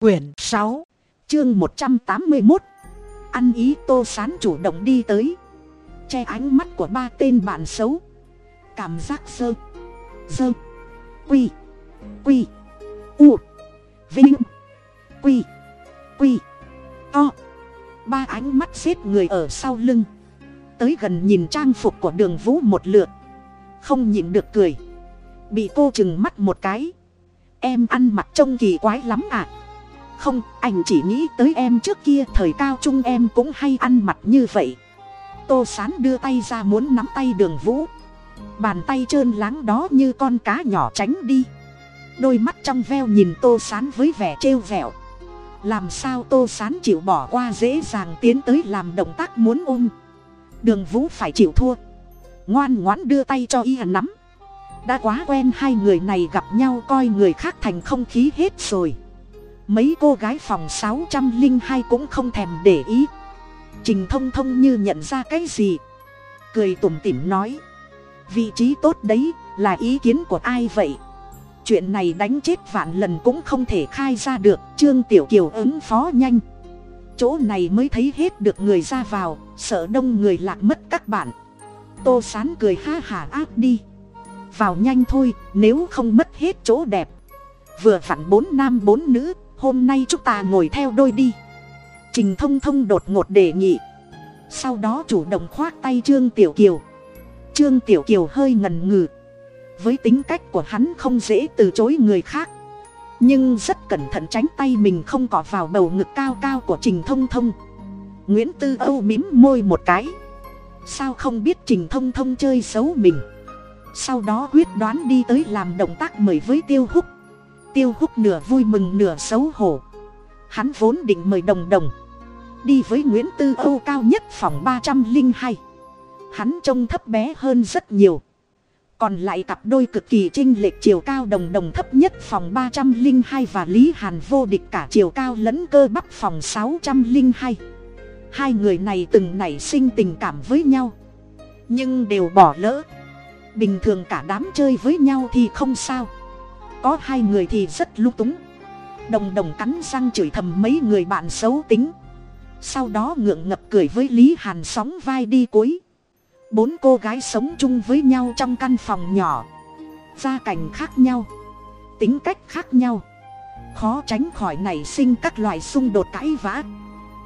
Quyển sáu, Chương một trăm tám mươi một Ăn ý tô sán chủ động đi tới. Che ánh mắt của ba tên bạn xấu. Cảm giác sơ Sơ, Quy Quy, U, Vinh, Quy Quy, To. Ba ánh mắt xếp người ở sau lưng. Tới gần nhìn trang phục của đường vũ một lượt. Không nhịn được cười. Bị cô chừng mắt một cái. Em ăn mặc trông kỳ quái lắm à không, anh chỉ nghĩ tới em trước kia Thời cao trung em cũng hay ăn mặc như vậy. Tô sán đưa tay ra muốn nắm tay đường vũ. Bàn tay trơn láng đó như con cá nhỏ tránh đi. Đôi mắt trong veo nhìn tô sán với vẻ trêu vẹo. Làm sao tô sán chịu bỏ qua dễ dàng tiến tới làm động tác muốn ôm? Đường vũ phải chịu thua. Ngoan ngoãn đưa tay cho y nắm. Đã quá quen hai người này gặp nhau coi người khác thành không khí hết rồi mấy cô gái phòng sáu trăm linh hai cũng không thèm để ý. Trình thông thông như nhận ra cái gì? Cười tủm tỉm nói. Vị trí tốt đấy, là ý kiến của ai vậy? Chuyện này đánh chết vạn lần cũng không thể khai ra được, trương tiểu kiều ứng phó nhanh. Chỗ này mới thấy hết được người ra vào, sợ đông người lạc mất các bạn. Tô sán cười ha hả áp đi. Vào nhanh thôi, nếu không mất hết chỗ đẹp. Vừa vặn bốn nam bốn nữ hôm nay chúng ta ngồi theo đôi đi. Trình thông thông đột ngột đề nghị. Sau đó chủ động khoác tay trương tiểu kiều. Trương tiểu kiều hơi ngần ngừ. Với tính cách của hắn không dễ từ chối người khác. Nhưng rất cẩn thận tránh tay mình không cọ vào bầu ngực cao cao của trình thông thông. Nguyễn tư âu mím môi một cái. Sao không biết trình thông thông chơi xấu mình? Sau đó quyết đoán đi tới làm động tác mời với tiêu húc tiêu húc nửa vui mừng nửa xấu hổ. Hắn vốn định mời đồng đồng. Đi với nguyễn tư âu cao nhất phòng ba trăm linh hai. Hắn trông thấp bé hơn rất nhiều. Còn lại cặp đôi cực kỳ trinh lệch chiều cao đồng đồng thấp nhất phòng ba trăm linh hai và lý hàn vô địch cả chiều cao lẫn cơ bắp phòng sáu trăm linh hai. Hai người này từng nảy sinh tình cảm với nhau, nhưng đều bỏ lỡ. Bình thường cả đám chơi với nhau thì không sao có hai người thì rất lung túng. Đồng đồng cắn răng chửi thầm mấy người bạn xấu tính. Sau đó ngượng ngập cười với lý hàn sóng vai đi cuối. Bốn cô gái sống chung với nhau trong căn phòng nhỏ. Gia cảnh khác nhau. Tính cách khác nhau. Khó tránh khỏi nảy sinh các loại xung đột cãi vã.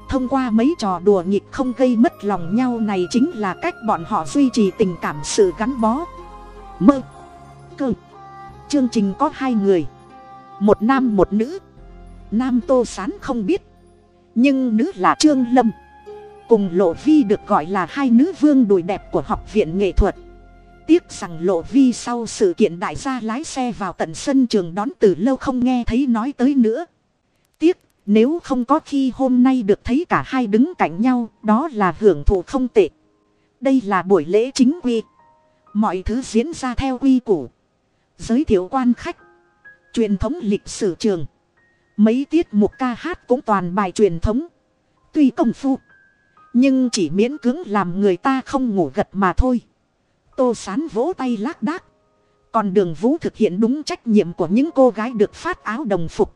Thông qua mấy trò đùa nghịch không gây mất lòng nhau này chính là cách bọn họ duy trì tình cảm sự gắn bó. Mơ. Cơ chương trình có hai người. Một nam một nữ. Nam tô sán không biết. Nhưng nữ là trương lâm. Cùng lộ vi được gọi là hai nữ vương đùi đẹp của học viện nghệ thuật. Tiếc rằng lộ vi sau sự kiện đại gia lái xe vào tận sân trường đón từ lâu không nghe thấy nói tới nữa. Tiếc, nếu không có khi hôm nay được thấy cả hai đứng cạnh nhau, đó là hưởng thụ không tệ. Đây là buổi lễ chính quy. Mọi thứ diễn ra theo quy củ giới thiệu quan khách. Truyền thống lịch sử trường. Mấy tiết mục ca hát cũng toàn bài truyền thống. Tuy công phu, nhưng chỉ miễn cưỡng làm người ta không ngủ gật mà thôi. Tô sán vỗ tay lác đác. Còn đường vũ thực hiện đúng trách nhiệm của những cô gái được phát áo đồng phục.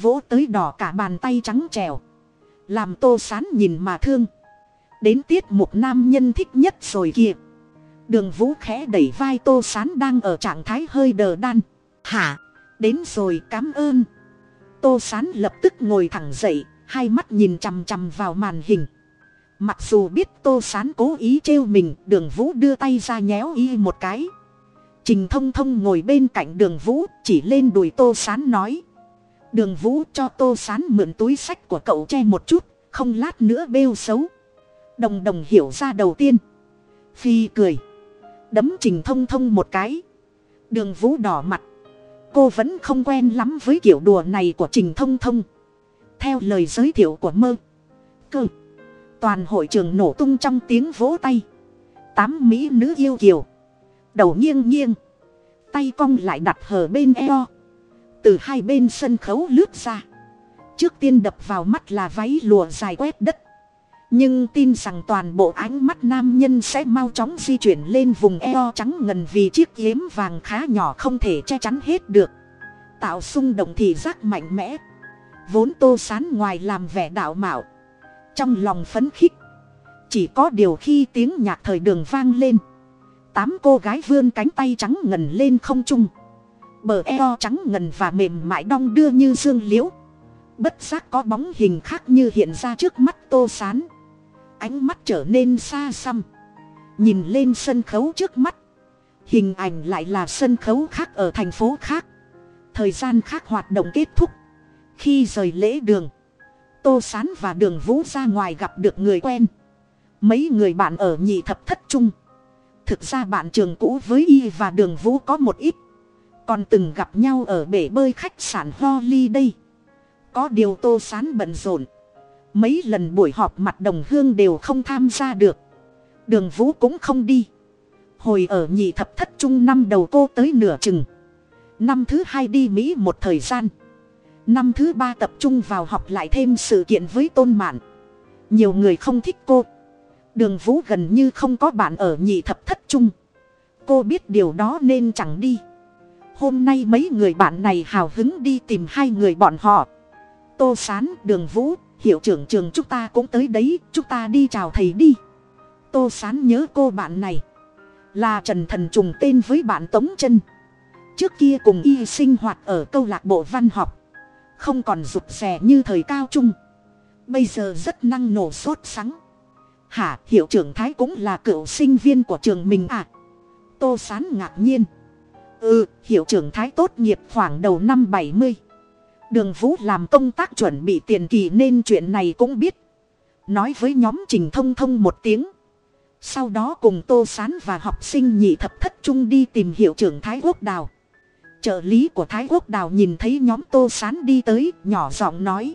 Vỗ tới đỏ cả bàn tay trắng trèo làm tô sán nhìn mà thương. Đến tiết mục nam nhân thích nhất rồi kìa đường vũ khẽ đẩy vai tô sán đang ở trạng thái hơi đờ đan. Hả? Đến rồi cám ơn. Tô sán lập tức ngồi thẳng dậy, hai mắt nhìn chằm chằm vào màn hình. Mặc dù biết tô sán cố ý trêu mình, đường vũ đưa tay ra nhéo y một cái. Trình thông thông ngồi bên cạnh đường vũ, chỉ lên đùi tô sán nói. Đường vũ cho tô sán mượn túi sách của cậu che một chút, không lát nữa bêu xấu. Đồng đồng hiểu ra đầu tiên. Phi cười đấm trình thông thông một cái. Đường vũ đỏ mặt. Cô vẫn không quen lắm với kiểu đùa này của trình thông thông. Theo lời giới thiệu của mơ. Cơ. Toàn hội trường nổ tung trong tiếng vỗ tay. Tám mỹ nữ yêu kiều. Đầu nghiêng nghiêng. Tay cong lại đặt hở bên eo. Từ hai bên sân khấu lướt ra. Trước tiên đập vào mắt là váy lùa dài quét đất nhưng tin rằng toàn bộ ánh mắt nam nhân sẽ mau chóng di chuyển lên vùng eo trắng ngần vì chiếc yếm vàng khá nhỏ không thể che chắn hết được. Tạo xung động thị giác mạnh mẽ. Vốn tô sán ngoài làm vẻ đạo mạo. Trong lòng phấn khích. Chỉ có điều khi tiếng nhạc thời đường vang lên. Tám cô gái vươn cánh tay trắng ngần lên không trung. Bờ eo trắng ngần và mềm mại đong đưa như dương liễu. Bất giác có bóng hình khác như hiện ra trước mắt tô sán ánh mắt trở nên xa xăm. Nhìn lên sân khấu trước mắt, hình ảnh lại là sân khấu khác ở thành phố khác. Thời gian khác hoạt động kết thúc. Khi rời lễ đường, tô sán và đường vũ ra ngoài gặp được người quen. Mấy người bạn ở nhị thập thất trung thực ra bạn trường cũ với y và đường vũ có một ít. Còn từng gặp nhau ở bể bơi khách sạn ho ly đây có điều tô sán bận rộn mấy lần buổi họp mặt đồng hương đều không tham gia được. Đường vũ cũng không đi. Hồi ở nhị thập thất trung năm đầu cô tới nửa chừng. Năm thứ hai đi mỹ một thời gian. Năm thứ ba tập trung vào học lại thêm sự kiện với tôn mạn. Nhiều người không thích cô. Đường vũ gần như không có bạn ở nhị thập thất trung. Cô biết điều đó nên chẳng đi. Hôm nay mấy người bạn này hào hứng đi tìm hai người bọn họ. Tô sán, đường vũ hiệu trưởng trường chúng ta cũng tới đấy, chúng ta đi chào thầy đi. Tô sán nhớ cô bạn này. Là trần thần trùng tên với bạn tống chân. Trước kia cùng y sinh hoạt ở câu lạc bộ văn học. Không còn rụt rè như thời cao trung. Bây giờ rất năng nổ sốt sắng. Hả, hiệu trưởng thái cũng là cựu sinh viên của trường mình à? Tô sán ngạc nhiên. Ừ hiệu trưởng thái tốt nghiệp khoảng đầu năm bảy mươi đường vũ làm công tác chuẩn bị tiền kỳ nên chuyện này cũng biết. Nói với nhóm trình thông thông một tiếng. Sau đó cùng tô sán và học sinh nhị thập thất trung đi tìm hiệu trưởng thái quốc đào. Trợ lý của thái quốc đào nhìn thấy nhóm tô sán đi tới, nhỏ giọng nói.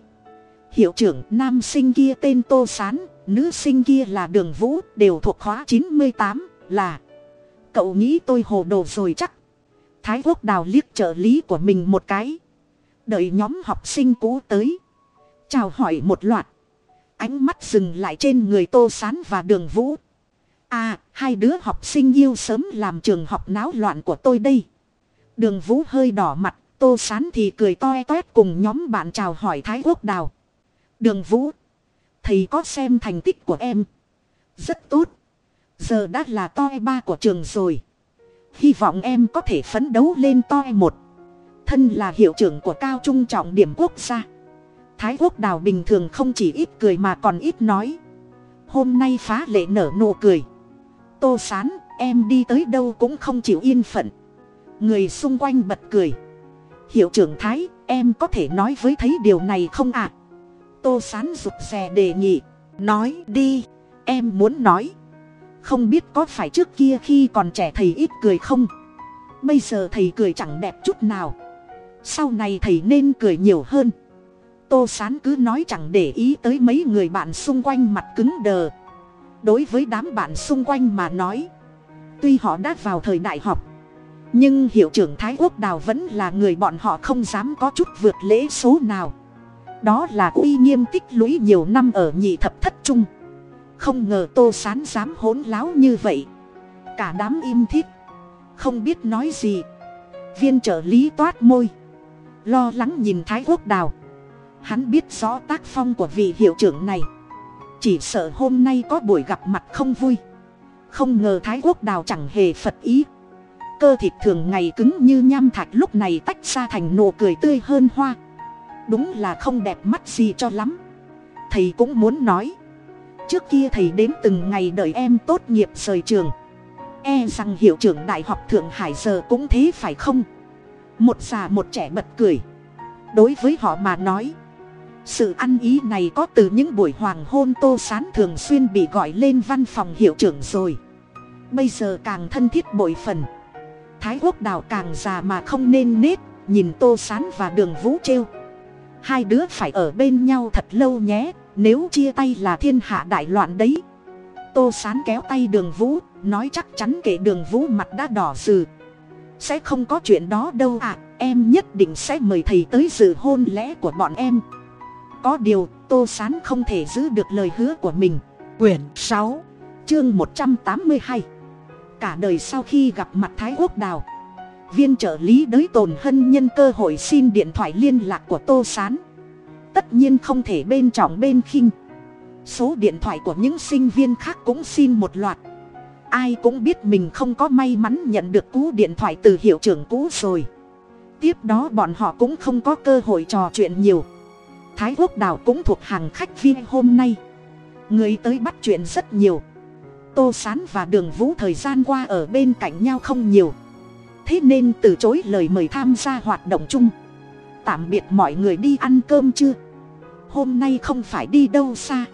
Hiệu trưởng, nam sinh kia tên tô sán, nữ sinh kia là đường vũ, đều thuộc khóa chín mươi tám, là. Cậu nghĩ tôi hồ đồ rồi chắc. Thái quốc đào liếc trợ lý của mình một cái đợi nhóm học sinh cũ tới. Chào hỏi một loạt. Ánh mắt dừng lại trên người tô sán và đường vũ. À hai đứa học sinh yêu sớm làm trường học náo loạn của tôi đây. Đường vũ hơi đỏ mặt, tô sán thì cười toe toét cùng nhóm bạn chào hỏi thái quốc đào. Đường vũ, thầy có xem thành tích của em? Rất tốt. Giờ đã là toi ba của trường rồi. Hy vọng em có thể phấn đấu lên toi một thân là hiệu trưởng của cao trung trọng điểm quốc gia. Thái quốc đào bình thường không chỉ ít cười mà còn ít nói. Hôm nay phá lệ nở nụ cười. Tô sán, em đi tới đâu cũng không chịu yên phận. Người xung quanh bật cười. Hiệu trưởng thái, em có thể nói với thấy điều này không ạ? À? tô sán rụt rè đề nghị. Nói đi, em muốn nói. Không biết có phải trước kia khi còn trẻ thầy ít cười không? Bây giờ thầy cười chẳng đẹp chút nào sau này thầy nên cười nhiều hơn. Tô sán cứ nói chẳng để ý tới mấy người bạn xung quanh mặt cứng đờ. Đối với đám bạn xung quanh mà nói, tuy họ đã vào thời đại học, nhưng hiệu trưởng thái quốc đào vẫn là người bọn họ không dám có chút vượt lễ số nào. Đó là uy nghiêm tích lũy nhiều năm ở nhị thập thất trung. Không ngờ tô sán dám hỗn láo như vậy. Cả đám im thít, không biết nói gì. Viên trợ lý toát môi lo lắng nhìn thái quốc đào. Hắn biết rõ tác phong của vị hiệu trưởng này. Chỉ sợ hôm nay có buổi gặp mặt không vui. Không ngờ thái quốc đào chẳng hề phật ý. Cơ thịt thường ngày cứng như nham thạch lúc này tách ra thành nụ cười tươi hơn hoa. Đúng là không đẹp mắt gì cho lắm. Thầy cũng muốn nói. Trước kia thầy đến từng ngày đợi em tốt nghiệp rời trường. E rằng hiệu trưởng đại học thượng hải giờ cũng thế phải không? Một già một trẻ bật cười. Đối với họ mà nói, sự ăn ý này có từ những buổi hoàng hôn tô sán thường xuyên bị gọi lên văn phòng hiệu trưởng rồi. Bây giờ càng thân thiết bội phần. Thái quốc đào càng già mà không nên nết, nhìn tô sán và đường vũ trêu. Hai đứa phải ở bên nhau thật lâu nhé, nếu chia tay là thiên hạ đại loạn đấy. Tô sán kéo tay đường vũ, nói chắc chắn kể đường vũ mặt đã đỏ rừ sẽ không có chuyện đó đâu ạ à, em nhất định sẽ mời thầy tới dự hôn lễ của bọn em. Có điều tô sán không thể giữ được lời hứa của mình. Quyển sáu chương một trăm tám mươi hai. Cả đời sau khi gặp mặt thái quốc đào viên trợ lý đới tồn hân nhân cơ hội xin điện thoại liên lạc của tô sán. Tất nhiên không thể bên trọng bên khinh. Số điện thoại của những sinh viên khác cũng xin một loạt ai cũng biết mình không có may mắn nhận được cú điện thoại từ hiệu trưởng cũ rồi. Tiếp đó bọn họ cũng không có cơ hội trò chuyện nhiều. Thái quốc đào cũng thuộc hàng khách viên hôm nay. Người tới bắt chuyện rất nhiều. Tô sán và đường vũ thời gian qua ở bên cạnh nhau không nhiều. Thế nên từ chối lời mời tham gia hoạt động chung. Tạm biệt mọi người đi ăn cơm chưa? Hôm nay không phải đi đâu xa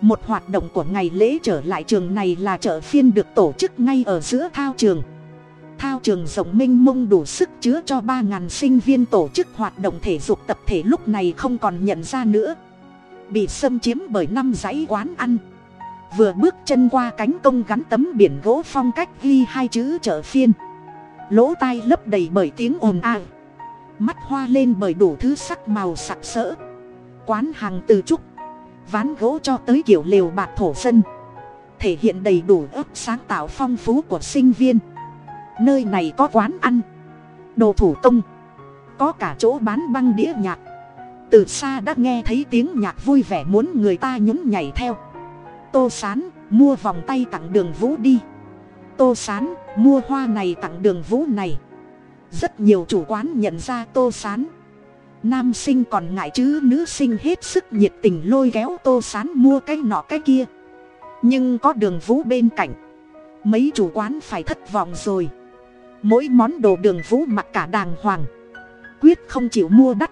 một hoạt động của ngày lễ trở lại trường này là chợ phiên được tổ chức ngay ở giữa thao trường. Thao trường rộng mênh mông đủ sức chứa cho ba ngàn sinh viên tổ chức hoạt động thể dục tập thể lúc này không còn nhận ra nữa. Bị xâm chiếm bởi năm dãy quán ăn. Vừa bước chân qua cánh công gắn tấm biển gỗ phong cách ghi hai chữ chợ phiên. Lỗ tai lấp đầy bởi tiếng ồn ào. Mắt hoa lên bởi đủ thứ sắc màu sặc sỡ. Quán hàng từ trúc ván gỗ cho tới kiểu lều bạc thổ dân. Thể hiện đầy đủ ấp sáng tạo phong phú của sinh viên. Nơi này có quán ăn, đồ thủ công, có cả chỗ bán băng đĩa nhạc. Từ xa đã nghe thấy tiếng nhạc vui vẻ muốn người ta nhún nhảy theo. Tô sán, mua vòng tay tặng đường vũ đi. Tô sán, mua hoa này tặng đường vũ này. Rất nhiều chủ quán nhận ra tô sán nam sinh còn ngại chứ, nữ sinh hết sức nhiệt tình lôi kéo tô sán mua cái nọ cái kia. Nhưng có đường vũ bên cạnh. Mấy chủ quán phải thất vọng rồi. Mỗi món đồ đường vũ mặc cả đàng hoàng. Quyết không chịu mua đắt.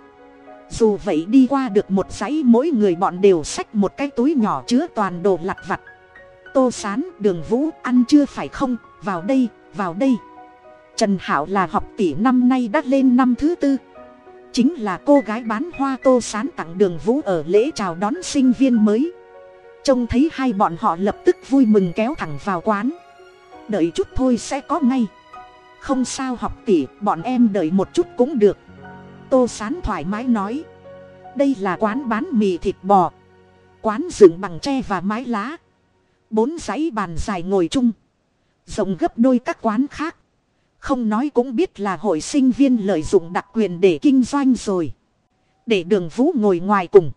Dù vậy đi qua được một dãy, mỗi người bọn đều xách một cái túi nhỏ chứa toàn đồ lặt vặt. Tô sán, đường vũ, ăn chưa phải không? Vào đây vào đây. Trần hảo là học tỷ năm nay đã lên năm thứ tư chính là cô gái bán hoa tô sán tặng đường vũ ở lễ chào đón sinh viên mới. Trông thấy hai bọn họ lập tức vui mừng kéo thẳng vào quán. Đợi chút thôi sẽ có ngay. Không sao học tỷ, bọn em đợi một chút cũng được. Tô sán thoải mái nói. Đây là quán bán mì thịt bò. Quán dựng bằng tre và mái lá. Bốn dãy bàn dài ngồi chung. Rộng gấp đôi các quán khác không nói cũng biết là hội sinh viên lợi dụng đặc quyền để kinh doanh rồi. Để đường vũ ngồi ngoài cùng.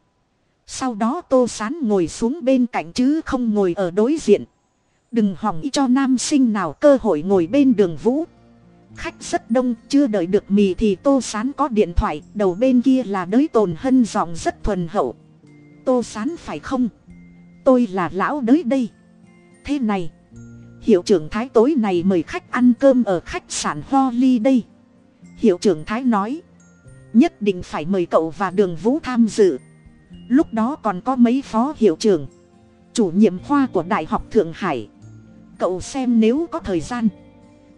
Sau đó tô sán ngồi xuống bên cạnh chứ không ngồi ở đối diện. Đừng hỏng ý cho nam sinh nào cơ hội ngồi bên đường vũ. Khách rất đông, chưa đợi được mì thì tô sán có điện thoại, đầu bên kia là đới tồn hân giọng rất thuần hậu. Tô sán phải không? Tôi là lão đới đây. Thế này hiệu trưởng thái tối này mời khách ăn cơm ở khách sạn ho ly đây hiệu trưởng thái nói, nhất định phải mời cậu và đường vũ tham dự. Lúc đó còn có mấy phó hiệu trưởng, chủ nhiệm khoa của đại học thượng hải. Cậu xem nếu có thời gian,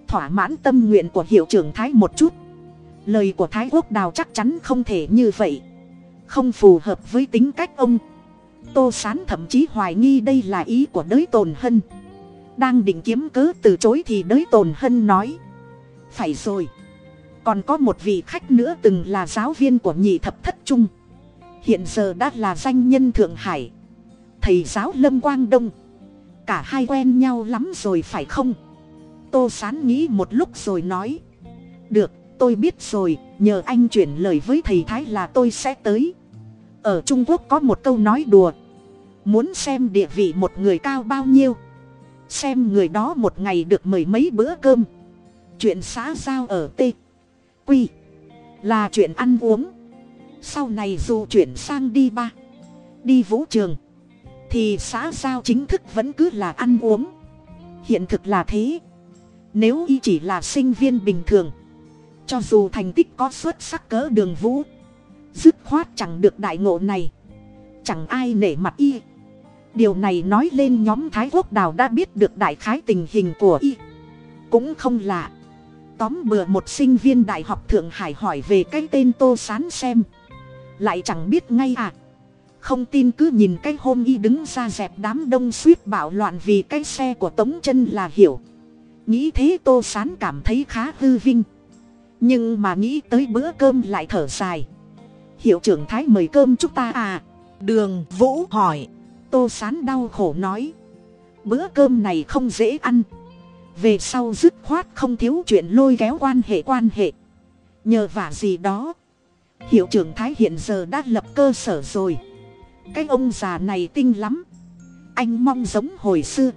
thỏa mãn tâm nguyện của hiệu trưởng thái một chút. Lời của thái quốc đào chắc chắn không thể như vậy. Không phù hợp với tính cách ông. Tô sán thậm chí hoài nghi đây là ý của đới tồn hân đang định kiếm cớ từ chối thì đới tồn hân nói. Phải rồi. Còn có một vị khách nữa từng là giáo viên của nhị thập thất trung. Hiện giờ đã là danh nhân thượng hải. Thầy giáo lâm quang đông. Cả hai quen nhau lắm rồi phải không? Tô sán nghĩ một lúc rồi nói. Được, tôi biết rồi, nhờ anh chuyển lời với thầy thái là tôi sẽ tới. Ở trung quốc có một câu nói đùa. Muốn xem địa vị một người cao bao nhiêu xem người đó một ngày được mời mấy bữa cơm. Chuyện xã giao ở t quy là chuyện ăn uống. Sau này dù chuyển sang đi ba, đi vũ trường, thì xã giao chính thức vẫn cứ là ăn uống. Hiện thực là thế. Nếu y chỉ là sinh viên bình thường, cho dù thành tích có xuất sắc cỡ đường vũ, dứt khoát chẳng được đại ngộ này. Chẳng ai nể mặt y điều này nói lên nhóm thái quốc đào đã biết được đại khái tình hình của y. Cũng không lạ. Tóm bừa một sinh viên đại học thượng hải hỏi về cái tên tô sán xem. Lại chẳng biết ngay à. Không tin cứ nhìn cái hôm y đứng ra dẹp đám đông suýt bạo loạn vì cái xe của tống chân là hiểu. Nghĩ thế tô sán cảm thấy khá hư vinh. Nhưng mà nghĩ tới bữa cơm lại thở dài. Hiệu trưởng thái mời cơm chúng ta à. Đường vũ hỏi tô sán đau khổ nói, bữa cơm này không dễ ăn. Về sau dứt khoát không thiếu chuyện lôi kéo quan hệ quan hệ. Nhờ vả gì đó, hiệu trưởng thái hiện giờ đã lập cơ sở rồi. Cái ông già này tinh lắm. Anh mong giống hồi xưa.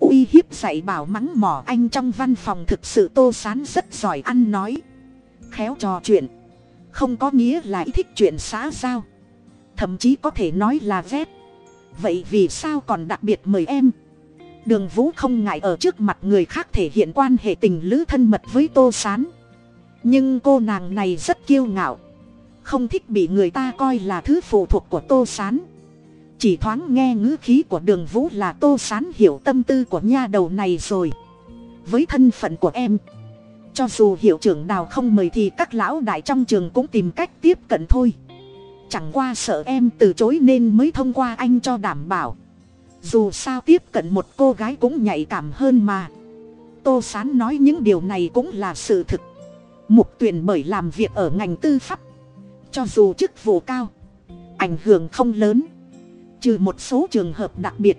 Uy hiếp dạy bảo mắng mỏ anh trong văn phòng thực sự tô sán rất giỏi ăn nói. Khéo trò chuyện. Không có nghĩa là thích chuyện xã giao. Thậm chí có thể nói là ghét vậy vì sao còn đặc biệt mời em? Đường vũ không ngại ở trước mặt người khác thể hiện quan hệ tình lữ thân mật với tô s á n nhưng cô nàng này rất kiêu ngạo. Không thích bị người ta coi là thứ phụ thuộc của tô s á n chỉ thoáng nghe ngữ khí của đường vũ là tô s á n hiểu tâm tư của nha đầu này rồi. Với thân phận của em, cho dù hiệu trưởng đào không mời thì các lão đại trong trường cũng tìm cách tiếp cận thôi chẳng qua sợ em từ chối nên mới thông qua anh cho đảm bảo. Dù sao tiếp cận một cô gái cũng nhạy cảm hơn mà. Tô sán nói những điều này cũng là sự thực. Mục tuyển bởi làm việc ở ngành tư pháp. Cho dù chức vụ cao, ảnh hưởng không lớn, trừ một số trường hợp đặc biệt.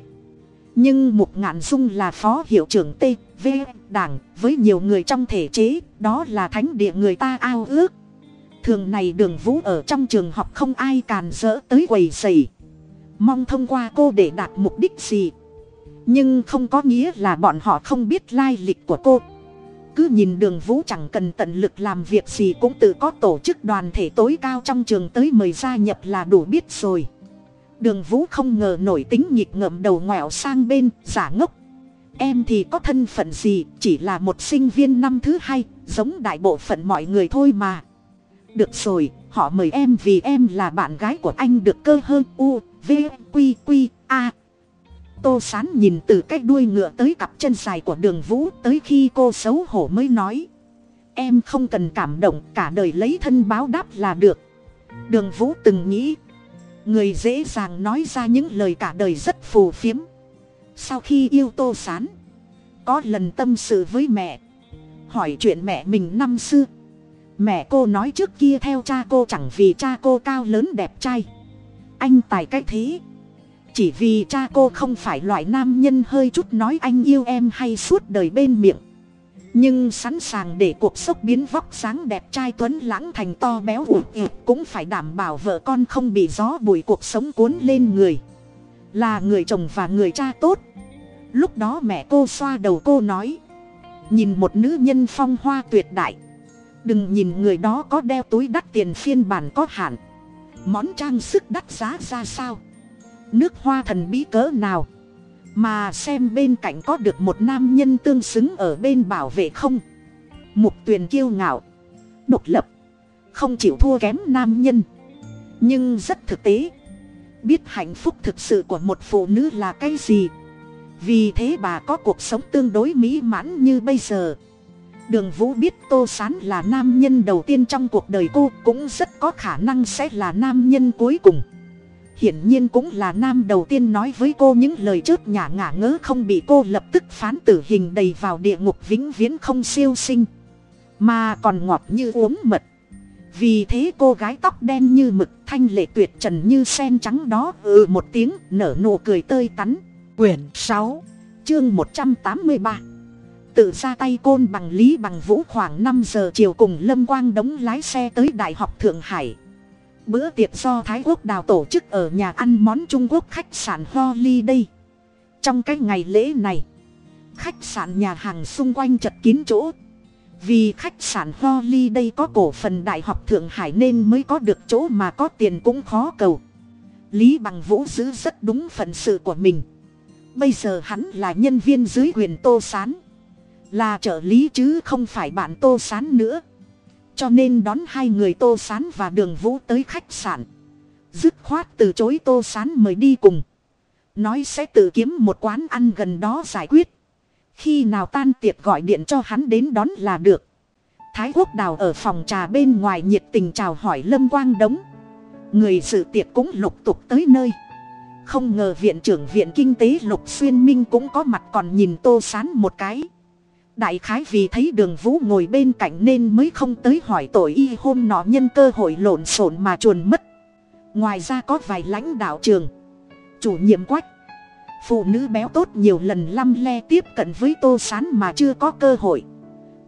Nhưng mục ngạn dung là phó hiệu trưởng t v đảng với nhiều người trong thể chế, đó là thánh địa người ta ao ước thường này đường vũ ở trong trường học không ai càn rỡ tới quầy dày mong thông qua cô để đạt mục đích gì. Nhưng không có nghĩa là bọn họ không biết lai lịch của cô. Cứ nhìn đường vũ chẳng cần tận lực làm việc gì cũng tự có tổ chức đoàn thể tối cao trong trường tới mời gia nhập là đủ biết rồi. Đường vũ không ngờ nổi tính nhịp ngậm đầu ngoẹo sang bên, giả ngốc. Em thì có thân phận gì, chỉ là một sinh viên năm thứ hai, giống đại bộ phận mọi người thôi mà được rồi, họ mời em vì em là bạn gái của anh được cơ hơn, u, v, q q, a. Tô sán nhìn từ cái đuôi ngựa tới cặp chân dài của đường vũ tới khi cô xấu hổ mới nói, em không cần cảm động, cả đời lấy thân báo đáp là được. Đường vũ từng nghĩ, người dễ dàng nói ra những lời cả đời rất phù phiếm. Sau khi yêu tô sán, có lần tâm sự với mẹ, hỏi chuyện mẹ mình năm xưa mẹ cô nói trước kia theo cha cô chẳng vì cha cô cao lớn đẹp trai. Anh tài cách thế. Chỉ vì cha cô không phải loại nam nhân hơi chút nói anh yêu em hay suốt đời bên miệng. Nhưng sẵn sàng để cuộc sốc biến vóc sáng đẹp trai tuấn lãng thành to béo ụt ịt cũng phải đảm bảo vợ con không bị gió bụi cuộc sống cuốn lên người. Là người chồng và người cha tốt. Lúc đó mẹ cô xoa đầu cô nói, nhìn một nữ nhân phong hoa tuyệt đại đừng nhìn người đó có đeo túi đắt tiền phiên bản có hạn. Món trang sức đắt giá ra sao? Nước hoa thần bí cỡ nào? Mà xem bên cạnh có được một nam nhân tương xứng ở bên bảo vệ không? Mục tuyền kiêu ngạo. Độc lập. Không chịu thua kém nam nhân. Nhưng rất thực tế. Biết hạnh phúc thực sự của một phụ nữ là cái gì? Vì thế bà có cuộc sống tương đối mỹ mãn như bây giờ đường vũ biết tô s á n là nam nhân đầu tiên trong cuộc đời cô, cũng rất có khả năng sẽ là nam nhân cuối cùng. Hiển nhiên cũng là nam đầu tiên nói với cô những lời chớp nhả ngả ngớ không bị cô lập tức phán tử hình đầy vào địa ngục vĩnh viễn không siêu sinh. Mà còn ngọt như uống mật. Vì thế cô gái tóc đen như mực, thanh lệ tuyệt trần như sen trắng đó ừ một tiếng, nở nụ cười tơi tắn. Quyển sáu, chương một trăm tám mươi ba tự ra tay côn bằng lý bằng vũ khoảng năm giờ chiều cùng lâm quang đống lái xe tới đại học thượng hải. Bữa tiệc do thái quốc đào tổ chức ở nhà ăn món trung quốc khách sạn Ly đây trong cái ngày lễ này, khách sạn nhà hàng xung quanh chật kín chỗ. Vì khách sạn Ly đây có cổ phần đại học thượng hải nên mới có được chỗ mà có tiền cũng khó cầu. Lý bằng vũ giữ rất đúng phận sự của mình. Bây giờ hắn là nhân viên dưới quyền tô s á n là trợ lý chứ không phải bạn tô sán nữa. Cho nên đón hai người tô sán và đường vũ tới khách sạn. Dứt khoát từ chối tô sán mời đi cùng. Nói sẽ tự kiếm một quán ăn gần đó giải quyết. Khi nào tan tiệc gọi điện cho hắn đến đón là được. Thái quốc đào ở phòng trà bên ngoài nhiệt tình chào hỏi lâm quang đống. Người dự tiệc cũng lục tục tới nơi. Không ngờ viện trưởng viện kinh tế lục xuyên minh cũng có mặt còn nhìn tô sán một cái đại khái vì thấy đường vũ ngồi bên cạnh nên mới không tới hỏi tội y hôm nọ nhân cơ hội lộn xộn mà chuồn mất. Ngoài ra có vài lãnh đạo trường, chủ nhiệm quách. Phụ nữ béo tốt nhiều lần lăm le tiếp cận với tô s á n mà chưa có cơ hội.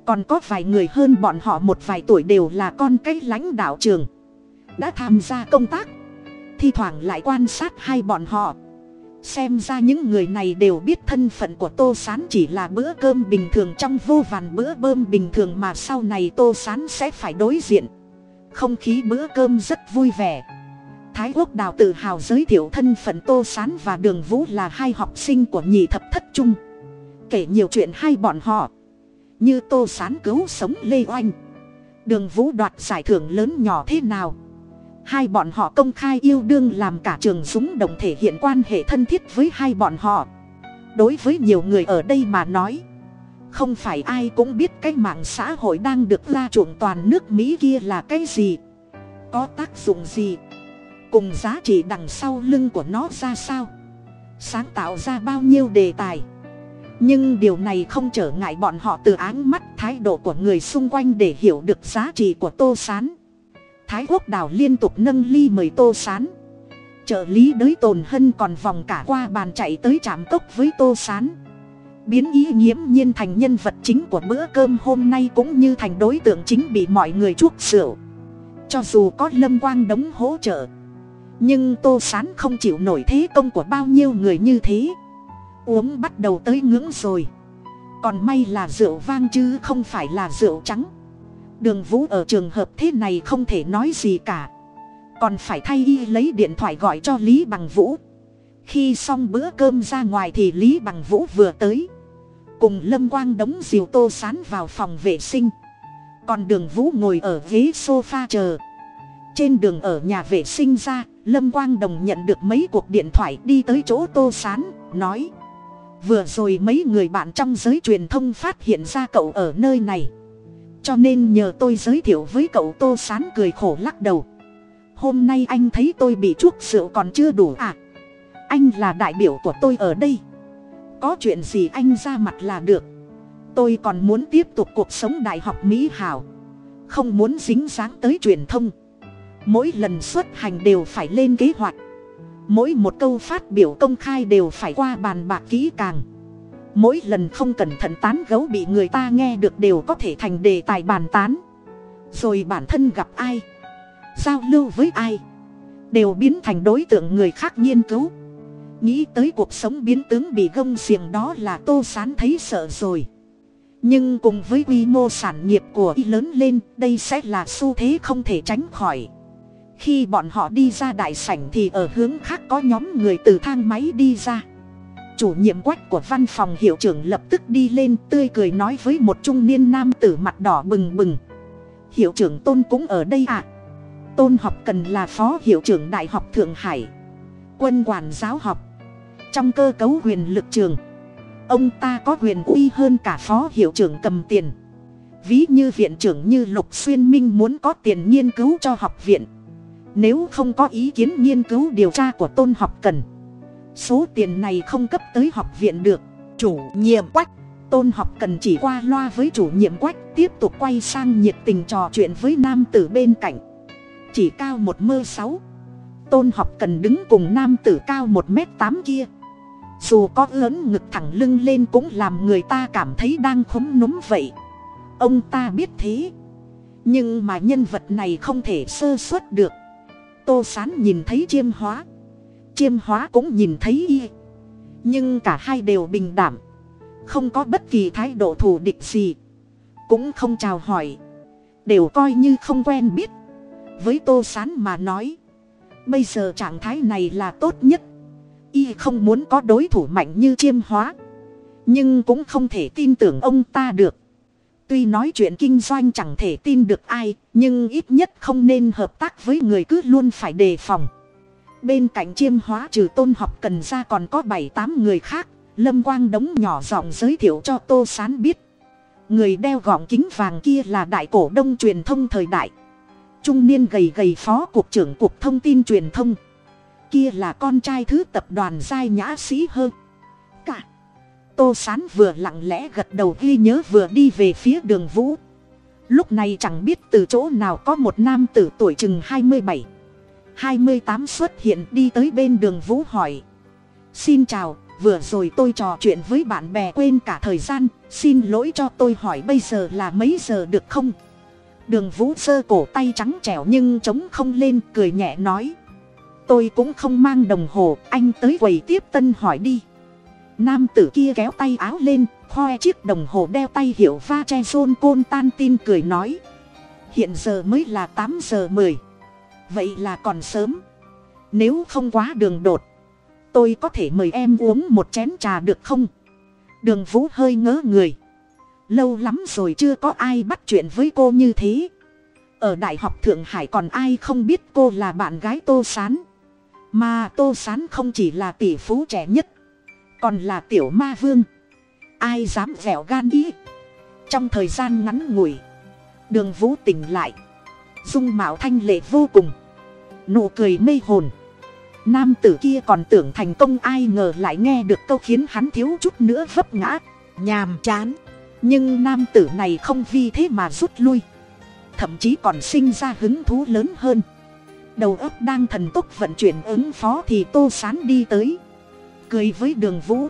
Còn có vài người hơn bọn họ một vài tuổi đều là con cái lãnh đạo trường. Đã tham gia công tác, thi thoảng lại quan sát hai bọn họ xem ra những người này đều biết thân phận của tô s á n chỉ là bữa cơm bình thường trong vô vàn bữa bơm bình thường mà sau này tô s á n sẽ phải đối diện. Không khí bữa cơm rất vui vẻ. Thái quốc đào tự hào giới thiệu thân phận tô s á n và đường vũ là hai học sinh của nhì thập thất trung. Kể nhiều chuyện hai bọn họ. Như tô s á n cứu sống lê oanh. Đường vũ đoạt giải thưởng lớn nhỏ thế nào? Hai bọn họ công khai yêu đương làm cả trường súng đồng thể hiện quan hệ thân thiết với hai bọn họ. Đối với nhiều người ở đây mà nói, không phải ai cũng biết cái mạng xã hội đang được la chuộng toàn nước mỹ kia là cái gì, có tác dụng gì, cùng giá trị đằng sau lưng của nó ra sao, sáng tạo ra bao nhiêu đề tài. Nhưng điều này không trở ngại bọn họ từ áng mắt thái độ của người xung quanh để hiểu được giá trị của tô s á n thái quốc đào liên tục nâng ly mời tô sán. Trợ lý đới tồn hân còn vòng cả qua bàn chạy tới trạm cốc với tô sán. Biến ý nghiễm nhiên thành nhân vật chính của bữa cơm hôm nay cũng như thành đối tượng chính bị mọi người chuốc rượu. Cho dù có lâm quang đống hỗ trợ, nhưng tô sán không chịu nổi thế công của bao nhiêu người như thế. Uống bắt đầu tới ngưỡng rồi. Còn may là rượu vang chứ không phải là rượu trắng đường vũ ở trường hợp thế này không thể nói gì cả. Còn phải thay y lấy điện thoại gọi cho lý bằng vũ. Khi xong bữa cơm ra ngoài thì lý bằng vũ vừa tới. Cùng lâm quang đóng diều tô sán vào phòng vệ sinh. Còn đường vũ ngồi ở ghế s o f a chờ. Trên đường ở nhà vệ sinh ra, lâm quang đồng nhận được mấy cuộc điện thoại đi tới chỗ tô sán, nói, vừa rồi mấy người bạn trong giới truyền thông phát hiện ra cậu ở nơi này cho nên nhờ tôi giới thiệu với cậu tô sán cười khổ lắc đầu. Hôm nay anh thấy tôi bị chuốc rượu còn chưa đủ à? Anh là đại biểu của tôi ở đây. Có chuyện gì anh ra mặt là được. Tôi còn muốn tiếp tục cuộc sống đại học mỹ hảo. Không muốn dính dáng tới truyền thông. Mỗi lần xuất hành đều phải lên kế hoạch. Mỗi một câu phát biểu công khai đều phải qua bàn bạc kỹ càng mỗi lần không cẩn thận tán gấu bị người ta nghe được đều có thể thành đề tài bàn tán. Rồi bản thân gặp ai? Giao lưu với ai? Đều biến thành đối tượng người khác nghiên cứu. Nghĩ tới cuộc sống biến tướng bị gông xiềng đó là tô sán thấy sợ rồi. Nhưng cùng với quy mô sản nghiệp của y lớn lên, đây sẽ là xu thế không thể tránh khỏi. Khi bọn họ đi ra đại sảnh thì ở hướng khác có nhóm người từ thang máy đi ra chủ nhiệm quách của văn phòng hiệu trưởng lập tức đi lên tươi cười nói với một trung niên nam tử mặt đỏ bừng bừng. Hiệu trưởng tôn cũng ở đây à tôn học cần là phó hiệu trưởng đại học thượng hải. Quân quản giáo học. Trong cơ cấu quyền lực trường, ông ta có quyền uy hơn cả phó hiệu trưởng cầm tiền. Ví như viện trưởng như lục xuyên minh muốn có tiền nghiên cứu cho học viện. Nếu không có ý kiến nghiên cứu điều tra của tôn học cần số tiền này không cấp tới học viện được. Chủ nhiệm quách. Tôn học cần chỉ qua loa với chủ nhiệm quách, tiếp tục quay sang nhiệt tình trò chuyện với nam tử bên cạnh. Chỉ cao một mơ sáu. Tôn học cần đứng cùng nam tử cao một m tám kia. Dù có lớn ngực thẳng lưng lên cũng làm người ta cảm thấy đang khúm núm vậy. Ông ta biết thế. Nhưng mà nhân vật này không thể sơ suất được. Tô sán nhìn thấy chiêm hóa chiêm hóa cũng nhìn thấy y. Nhưng cả hai đều bình đảm. Không có bất kỳ thái độ thù địch gì. Cũng không chào hỏi. Đều coi như không quen biết. Với tô s á n mà nói, bây giờ trạng thái này là tốt nhất. Y không muốn có đối thủ mạnh như chiêm hóa. Nhưng cũng không thể tin tưởng ông ta được. Tuy nói chuyện kinh doanh chẳng thể tin được ai, nhưng ít nhất không nên hợp tác với người cứ luôn phải đề phòng bên cạnh chiêm hóa trừ tôn học cần ra còn có bảy tám người khác. Lâm quang đống nhỏ giọng giới thiệu cho tô sán biết. Người đeo gọng kính vàng kia là đại cổ đông truyền thông thời đại. Trung niên gầy gầy phó cục trưởng cục thông tin truyền thông. Kia là con trai thứ tập đoàn giai nhã sĩ hơn cả. Tô sán vừa lặng lẽ gật đầu ghi nhớ vừa đi về phía đường vũ. Lúc này chẳng biết từ chỗ nào có một nam tử tuổi chừng hai mươi bảy hai mươi tám xuất hiện đi tới bên đường vũ hỏi. Xin chào, vừa rồi tôi trò chuyện với bạn bè quên cả thời gian, xin lỗi cho tôi hỏi bây giờ là mấy giờ được không? Đường vũ sơ cổ tay trắng trẻo nhưng trống không lên, cười nhẹ nói. Tôi cũng không mang đồng hồ, anh tới quầy tiếp tân hỏi đi. Nam tử kia kéo tay áo lên, khoe chiếc đồng hồ đeo tay hiệu va che xôn côn tan tin cười nói. Hiện giờ mới là tám giờ mười vậy là còn sớm. Nếu không quá đường đột, tôi có thể mời em uống một chén trà được không? Đường vũ hơi ngớ người. Lâu lắm rồi chưa có ai bắt chuyện với cô như thế. Ở đại học thượng hải còn ai không biết cô là bạn gái tô s á n mà tô s á n không chỉ là tỷ phú trẻ nhất, còn là tiểu ma vương. Ai dám dẻo gan ý? Trong thời gian ngắn ngủi, đường vũ tỉnh lại dung mạo thanh lệ vô cùng. Nụ cười mê hồn. Nam tử kia còn tưởng thành công ai ngờ lại nghe được câu khiến hắn thiếu chút nữa vấp ngã. Nhàm chán. Nhưng nam tử này không vì thế mà rút lui. Thậm chí còn sinh ra hứng thú lớn hơn. Đầu óc đang thần tốc vận chuyển ứng phó thì tô sán đi tới. Cười với đường vũ.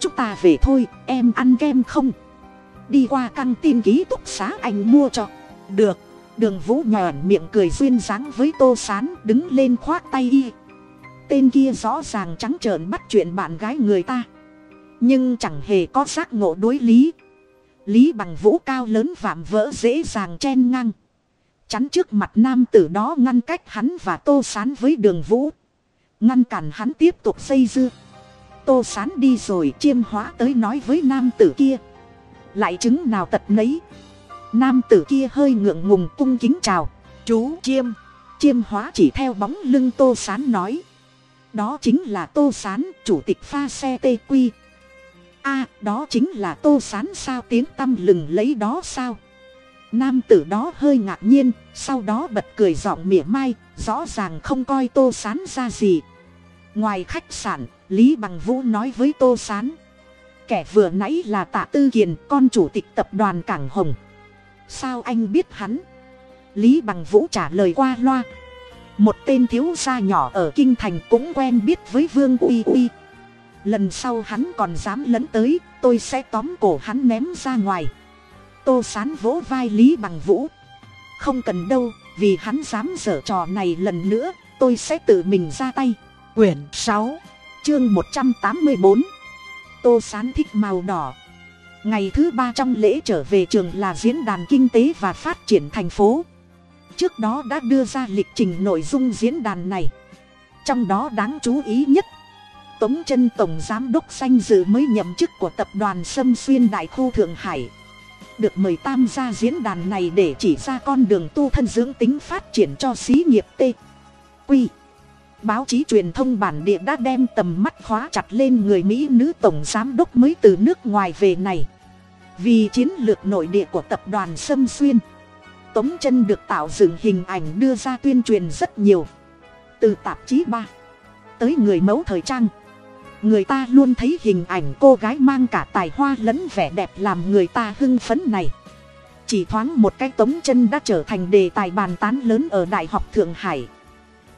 Chúng ta về thôi, em ăn kem không? Đi qua căng tin ký túc xá anh mua cho. Được đường vũ nhòn miệng cười duyên dáng với tô sán đứng lên khoác tay y. Tên kia rõ ràng trắng trợn bắt chuyện bạn gái người ta. Nhưng chẳng hề có giác ngộ đối lý. Lý bằng vũ cao lớn vạm vỡ dễ dàng chen ngang. Chắn trước mặt nam tử đó ngăn cách hắn và tô sán với đường vũ. Ngăn cản hắn tiếp tục xây dưa tô sán đi rồi chiêm hóa tới nói với nam tử kia. Lại chứng nào tật nấy nam tử kia hơi ngượng ngùng cung kính chào. Chú chiêm. Chiêm hóa chỉ theo bóng lưng tô sán nói. Đó chính là tô sán, chủ tịch pha xe tê quy. A, đó chính là tô sán sao tiếng tăm lừng lấy đó sao? Nam tử đó hơi ngạc nhiên, sau đó bật cười giọng mỉa mai, rõ ràng không coi tô sán ra gì. Ngoài khách sạn, lý bằng vũ nói với tô sán. Kẻ vừa nãy là tạ tư kiền, con chủ tịch tập đoàn cảng hồng sao anh biết hắn? Lý bằng vũ trả lời qua loa. Một tên thiếu gia nhỏ ở kinh thành cũng quen biết với vương uy uy. Lần sau hắn còn dám lấn tới, tôi sẽ tóm cổ hắn ném ra ngoài. Tô sán vỗ vai lý bằng vũ. Không cần đâu, vì hắn dám dở trò này lần nữa, tôi sẽ tự mình ra tay. Quyển sáu, chương một trăm tám mươi bốn. Tô sán thích màu đỏ ngày thứ ba trong lễ trở về trường là diễn đàn kinh tế và phát triển thành phố. Trước đó đã đưa ra lịch trình nội dung diễn đàn này. Trong đó đáng chú ý nhất, tống chân tổng giám đốc danh dự mới nhậm chức của tập đoàn sâm xuyên đại khu thượng hải, được mời tam gia diễn đàn này để chỉ ra con đường tu thân dưỡng tính phát triển cho xí nghiệp t quy báo chí truyền thông bản địa đã đem tầm mắt khóa chặt lên người mỹ nữ tổng giám đốc mới từ nước ngoài về này vì chiến lược nội địa của tập đoàn sâm xuyên. Tống chân được tạo dựng hình ảnh đưa ra tuyên truyền rất nhiều. Từ tạp chí ba tới người mẫu thời trang, người ta luôn thấy hình ảnh cô gái mang cả tài hoa lẫn vẻ đẹp làm người ta hưng phấn này. Chỉ thoáng một cái tống chân đã trở thành đề tài bàn tán lớn ở đại học thượng hải.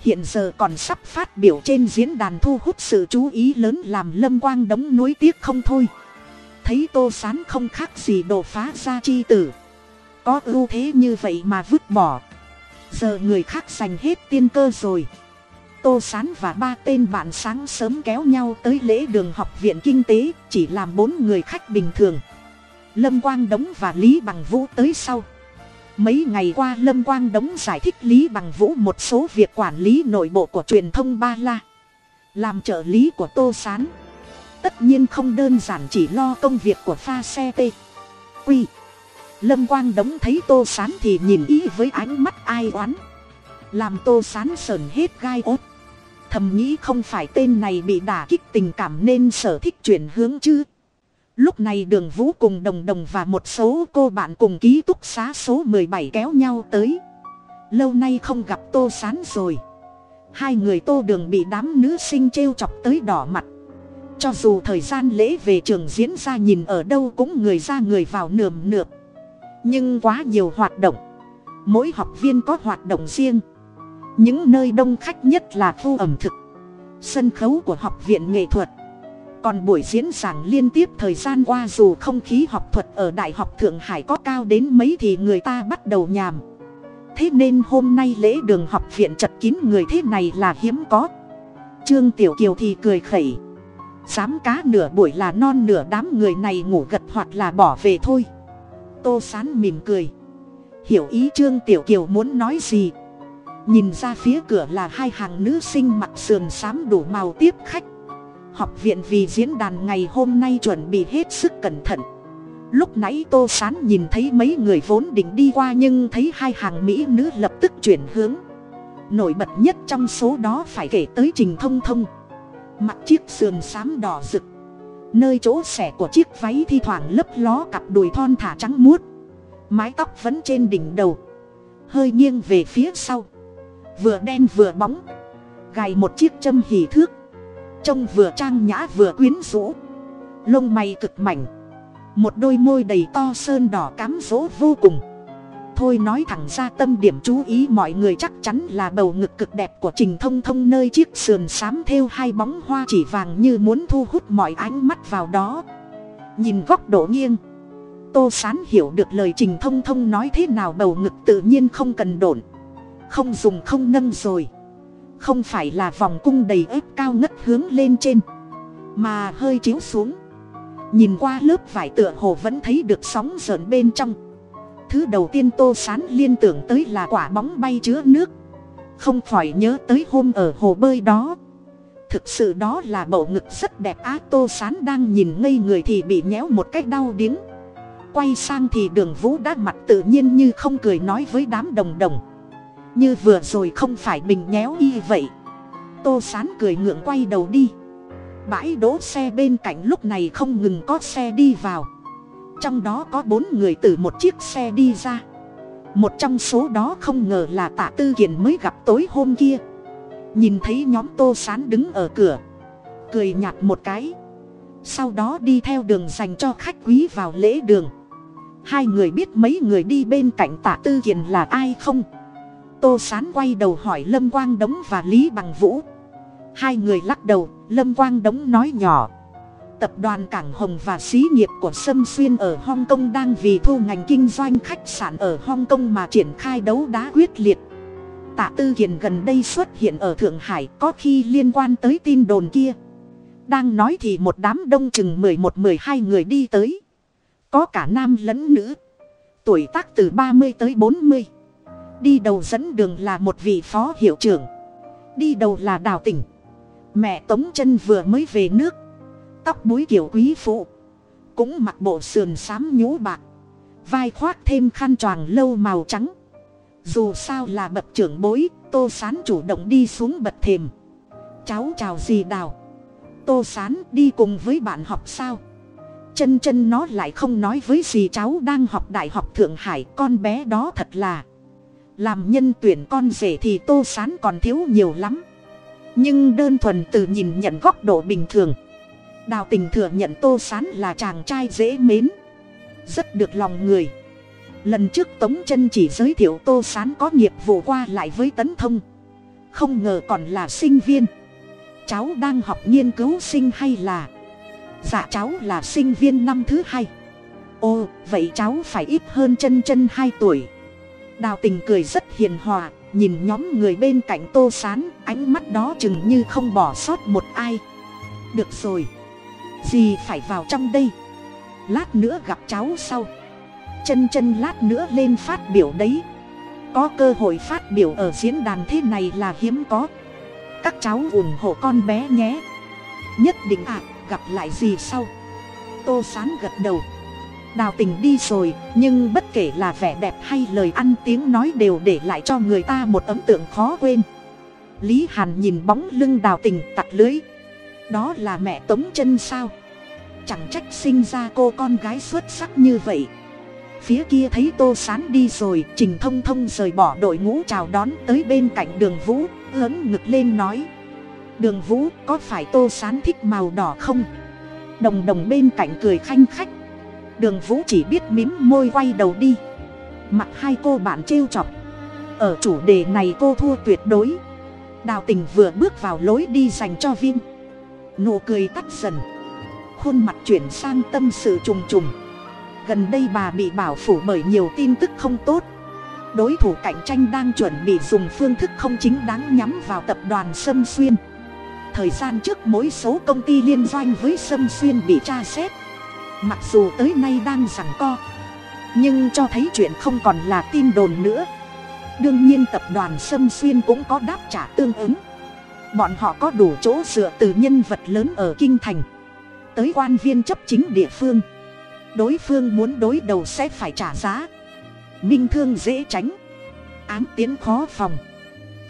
Hiện giờ còn sắp phát biểu trên diễn đàn thu hút sự chú ý lớn làm lâm quang đống nuối tiếc không thôi thấy tô sán không khác gì đổ phá ra chi tử. Có ưu thế như vậy mà vứt bỏ. Giờ người khác giành hết tiên cơ rồi. Tô s á n và ba tên bạn sáng sớm kéo nhau tới lễ đường học viện kinh tế, chỉ làm bốn người khách bình thường. Lâm quang đống và lý bằng vũ tới sau. Mấy ngày qua lâm quang đống giải thích lý bằng vũ một số việc quản lý nội bộ của truyền thông ba la. Làm trợ lý của tô s á n tất nhiên không đơn giản chỉ lo công việc của pha xe t quy. Lâm quang đống thấy tô s á n thì nhìn ý với ánh mắt ai oán. Làm tô s á n sờn hết gai ốt. Thầm nghĩ không phải tên này bị đả kích tình cảm nên sở thích chuyển hướng chứ. Lúc này đường vũ cùng đồng đồng và một số cô bạn cùng ký túc xá số mười bảy kéo nhau tới. Lâu nay không gặp tô sán rồi. Hai người tô đường bị đám nữ sinh trêu chọc tới đỏ mặt cho dù thời gian lễ về trường diễn ra nhìn ở đâu cũng người ra người vào nườm nượp. Nhưng quá nhiều hoạt động. Mỗi học viên có hoạt động riêng. Những nơi đông khách nhất là khu ẩm thực, sân khấu của học viện nghệ thuật. Còn buổi diễn giảng liên tiếp thời gian qua dù không khí học thuật ở đại học thượng hải có cao đến mấy thì người ta bắt đầu nhàm. Thế nên hôm nay lễ đường học viện chật kín người thế này là hiếm có. Trương tiểu kiều thì cười khẩy dám cá nửa buổi là non nửa đám người này ngủ gật hoặc là bỏ về thôi. Tô sán mỉm cười. Hiểu ý trương tiểu kiều muốn nói gì? Nhìn ra phía cửa là hai hàng nữ sinh mặc sườn xám đủ màu tiếp khách. Học viện vì diễn đàn ngày hôm nay chuẩn bị hết sức cẩn thận. Lúc nãy tô sán nhìn thấy mấy người vốn định đi qua nhưng thấy hai hàng mỹ nữ lập tức chuyển hướng. Nổi bật nhất trong số đó phải kể tới trình thông thông mặc chiếc sườn xám đỏ rực. Nơi chỗ xẻ của chiếc váy thi thoảng lấp ló cặp đùi thon thả trắng muốt. Mái tóc vẫn trên đỉnh đầu. Hơi nghiêng về phía sau. Vừa đen vừa bóng. Gài một chiếc châm hì thước. Trông vừa trang nhã vừa quyến rũ. Lông mày cực mảnh. Một đôi môi đầy to sơn đỏ cám dỗ vô cùng thôi nói thẳng ra tâm điểm chú ý mọi người chắc chắn là bầu ngực cực đẹp của trình thông thông nơi chiếc sườn xám thêu hai bóng hoa chỉ vàng như muốn thu hút mọi ánh mắt vào đó. Nhìn góc độ nghiêng, tô sán hiểu được lời trình thông thông nói thế nào bầu ngực tự nhiên không cần đổn, không dùng không nâng rồi. Không phải là vòng cung đầy ếp cao ngất hướng lên trên, mà hơi chiếu xuống. Nhìn qua lớp vải tựa hồ vẫn thấy được sóng rợn bên trong thứ đầu tiên tô sán liên tưởng tới là quả bóng bay chứa nước. Không khỏi nhớ tới hôm ở hồ bơi đó. Thực sự đó là bầu ngực rất đẹp á, tô sán đang nhìn ngây người thì bị nhéo một cách đau điếng. Quay sang thì đường vũ đã mặt tự nhiên như không cười nói với đám đồng đồng. Như vừa rồi không phải mình nhéo y vậy. Tô sán cười ngượng quay đầu đi. Bãi đỗ xe bên cạnh lúc này không ngừng có xe đi vào trong đó có bốn người từ một chiếc xe đi ra. Một trong số đó không ngờ là tạ tư kiền mới gặp tối hôm kia. Nhìn thấy nhóm tô sán đứng ở cửa. Cười nhạt một cái. Sau đó đi theo đường dành cho khách quý vào lễ đường. Hai người biết mấy người đi bên cạnh tạ tư kiền là ai không? Tô sán quay đầu hỏi lâm quang đống và lý bằng vũ. Hai người lắc đầu, lâm quang đống nói nhỏ tập đoàn cảng hồng và xí nghiệp của sâm xuyên ở hong kong đang vì thu ngành kinh doanh khách sạn ở hong kong mà triển khai đấu đá quyết liệt. Tạ tư hiền gần đây xuất hiện ở thượng hải, có khi liên quan tới tin đồn kia. Đang nói thì một đám đông chừng mười một, mười hai người đi tới. Có cả nam lẫn nữ. Tuổi tác từ ba mươi tới bốn mươi. Đi đầu dẫn đường là một vị phó hiệu trưởng. Đi đầu là đào tỉnh. Mẹ tống chân vừa mới về nước tóc búi kiểu quý phụ. Cũng mặc bộ sườn xám nhũ bạc. Vai khoác thêm khăn choàng lâu màu trắng. Dù sao là bậc trưởng bối, tô sán chủ động đi xuống bậc thềm. Cháu chào gì đào. Tô sán đi cùng với bạn học sao? Chân chân nó lại không nói với gì cháu đang học đại học thượng hải, con bé đó thật là. Làm nhân tuyển con rể thì tô sán còn thiếu nhiều lắm. Nhưng đơn thuần từ nhìn nhận góc độ bình thường đào tình thừa nhận tô sán là chàng trai dễ mến. Rất được lòng người. Lần trước tống chân chỉ giới thiệu tô sán có nghiệp vụ qua lại với tấn thông. Không ngờ còn là sinh viên. Cháu đang học nghiên cứu sinh hay là? Dạ cháu là sinh viên năm thứ hai. Ồ vậy cháu phải ít hơn chân chân hai tuổi. Đào tình cười rất hiền hòa, nhìn nhóm người bên cạnh tô sán, ánh mắt đó chừng như không bỏ sót một ai. Được rồi gì phải vào trong đây? Lát nữa gặp cháu sau. Chân chân lát nữa lên phát biểu đấy. Có cơ hội phát biểu ở diễn đàn thế này là hiếm có. Các cháu ủng hộ con bé nhé. Nhất định ạ, gặp lại gì sau? Tô sán gật đầu. Đào tình đi rồi, nhưng bất kể là vẻ đẹp hay lời ăn tiếng nói đều để lại cho người ta một ấn tượng khó quên. Lý hàn nhìn bóng lưng đào tình tặc lưới đó là mẹ tống chân sao? Chẳng trách sinh ra cô con gái xuất sắc như vậy. Phía kia thấy tô sán đi rồi, trình thông thông rời bỏ đội ngũ chào đón tới bên cạnh đường vũ lớn ngực lên nói. Đường vũ, có phải tô sán thích màu đỏ không? Đồng đồng bên cạnh cười khanh khách. Đường vũ chỉ biết mím môi quay đầu đi. Mặt hai cô bạn trêu chọc. Ở chủ đề này cô thua tuyệt đối. Đào tình vừa bước vào lối đi dành cho viên nụ cười tắt dần. Khuôn mặt chuyển sang tâm sự trùng trùng. Gần đây bà bị bảo phủ bởi nhiều tin tức không tốt. Đối thủ cạnh tranh đang chuẩn bị dùng phương thức không chính đáng nhắm vào tập đoàn sâm xuyên. Thời gian trước mỗi số công ty liên doanh với sâm xuyên bị tra xét. Mặc dù tới nay đang rằng co, nhưng cho thấy chuyện không còn là tin đồn nữa. Đương nhiên tập đoàn sâm xuyên cũng có đáp trả tương ứng bọn họ có đủ chỗ dựa từ nhân vật lớn ở kinh thành. Tới quan viên chấp chính địa phương. Đối phương muốn đối đầu sẽ phải trả giá. Minh thương dễ tránh. Ám tiến khó phòng.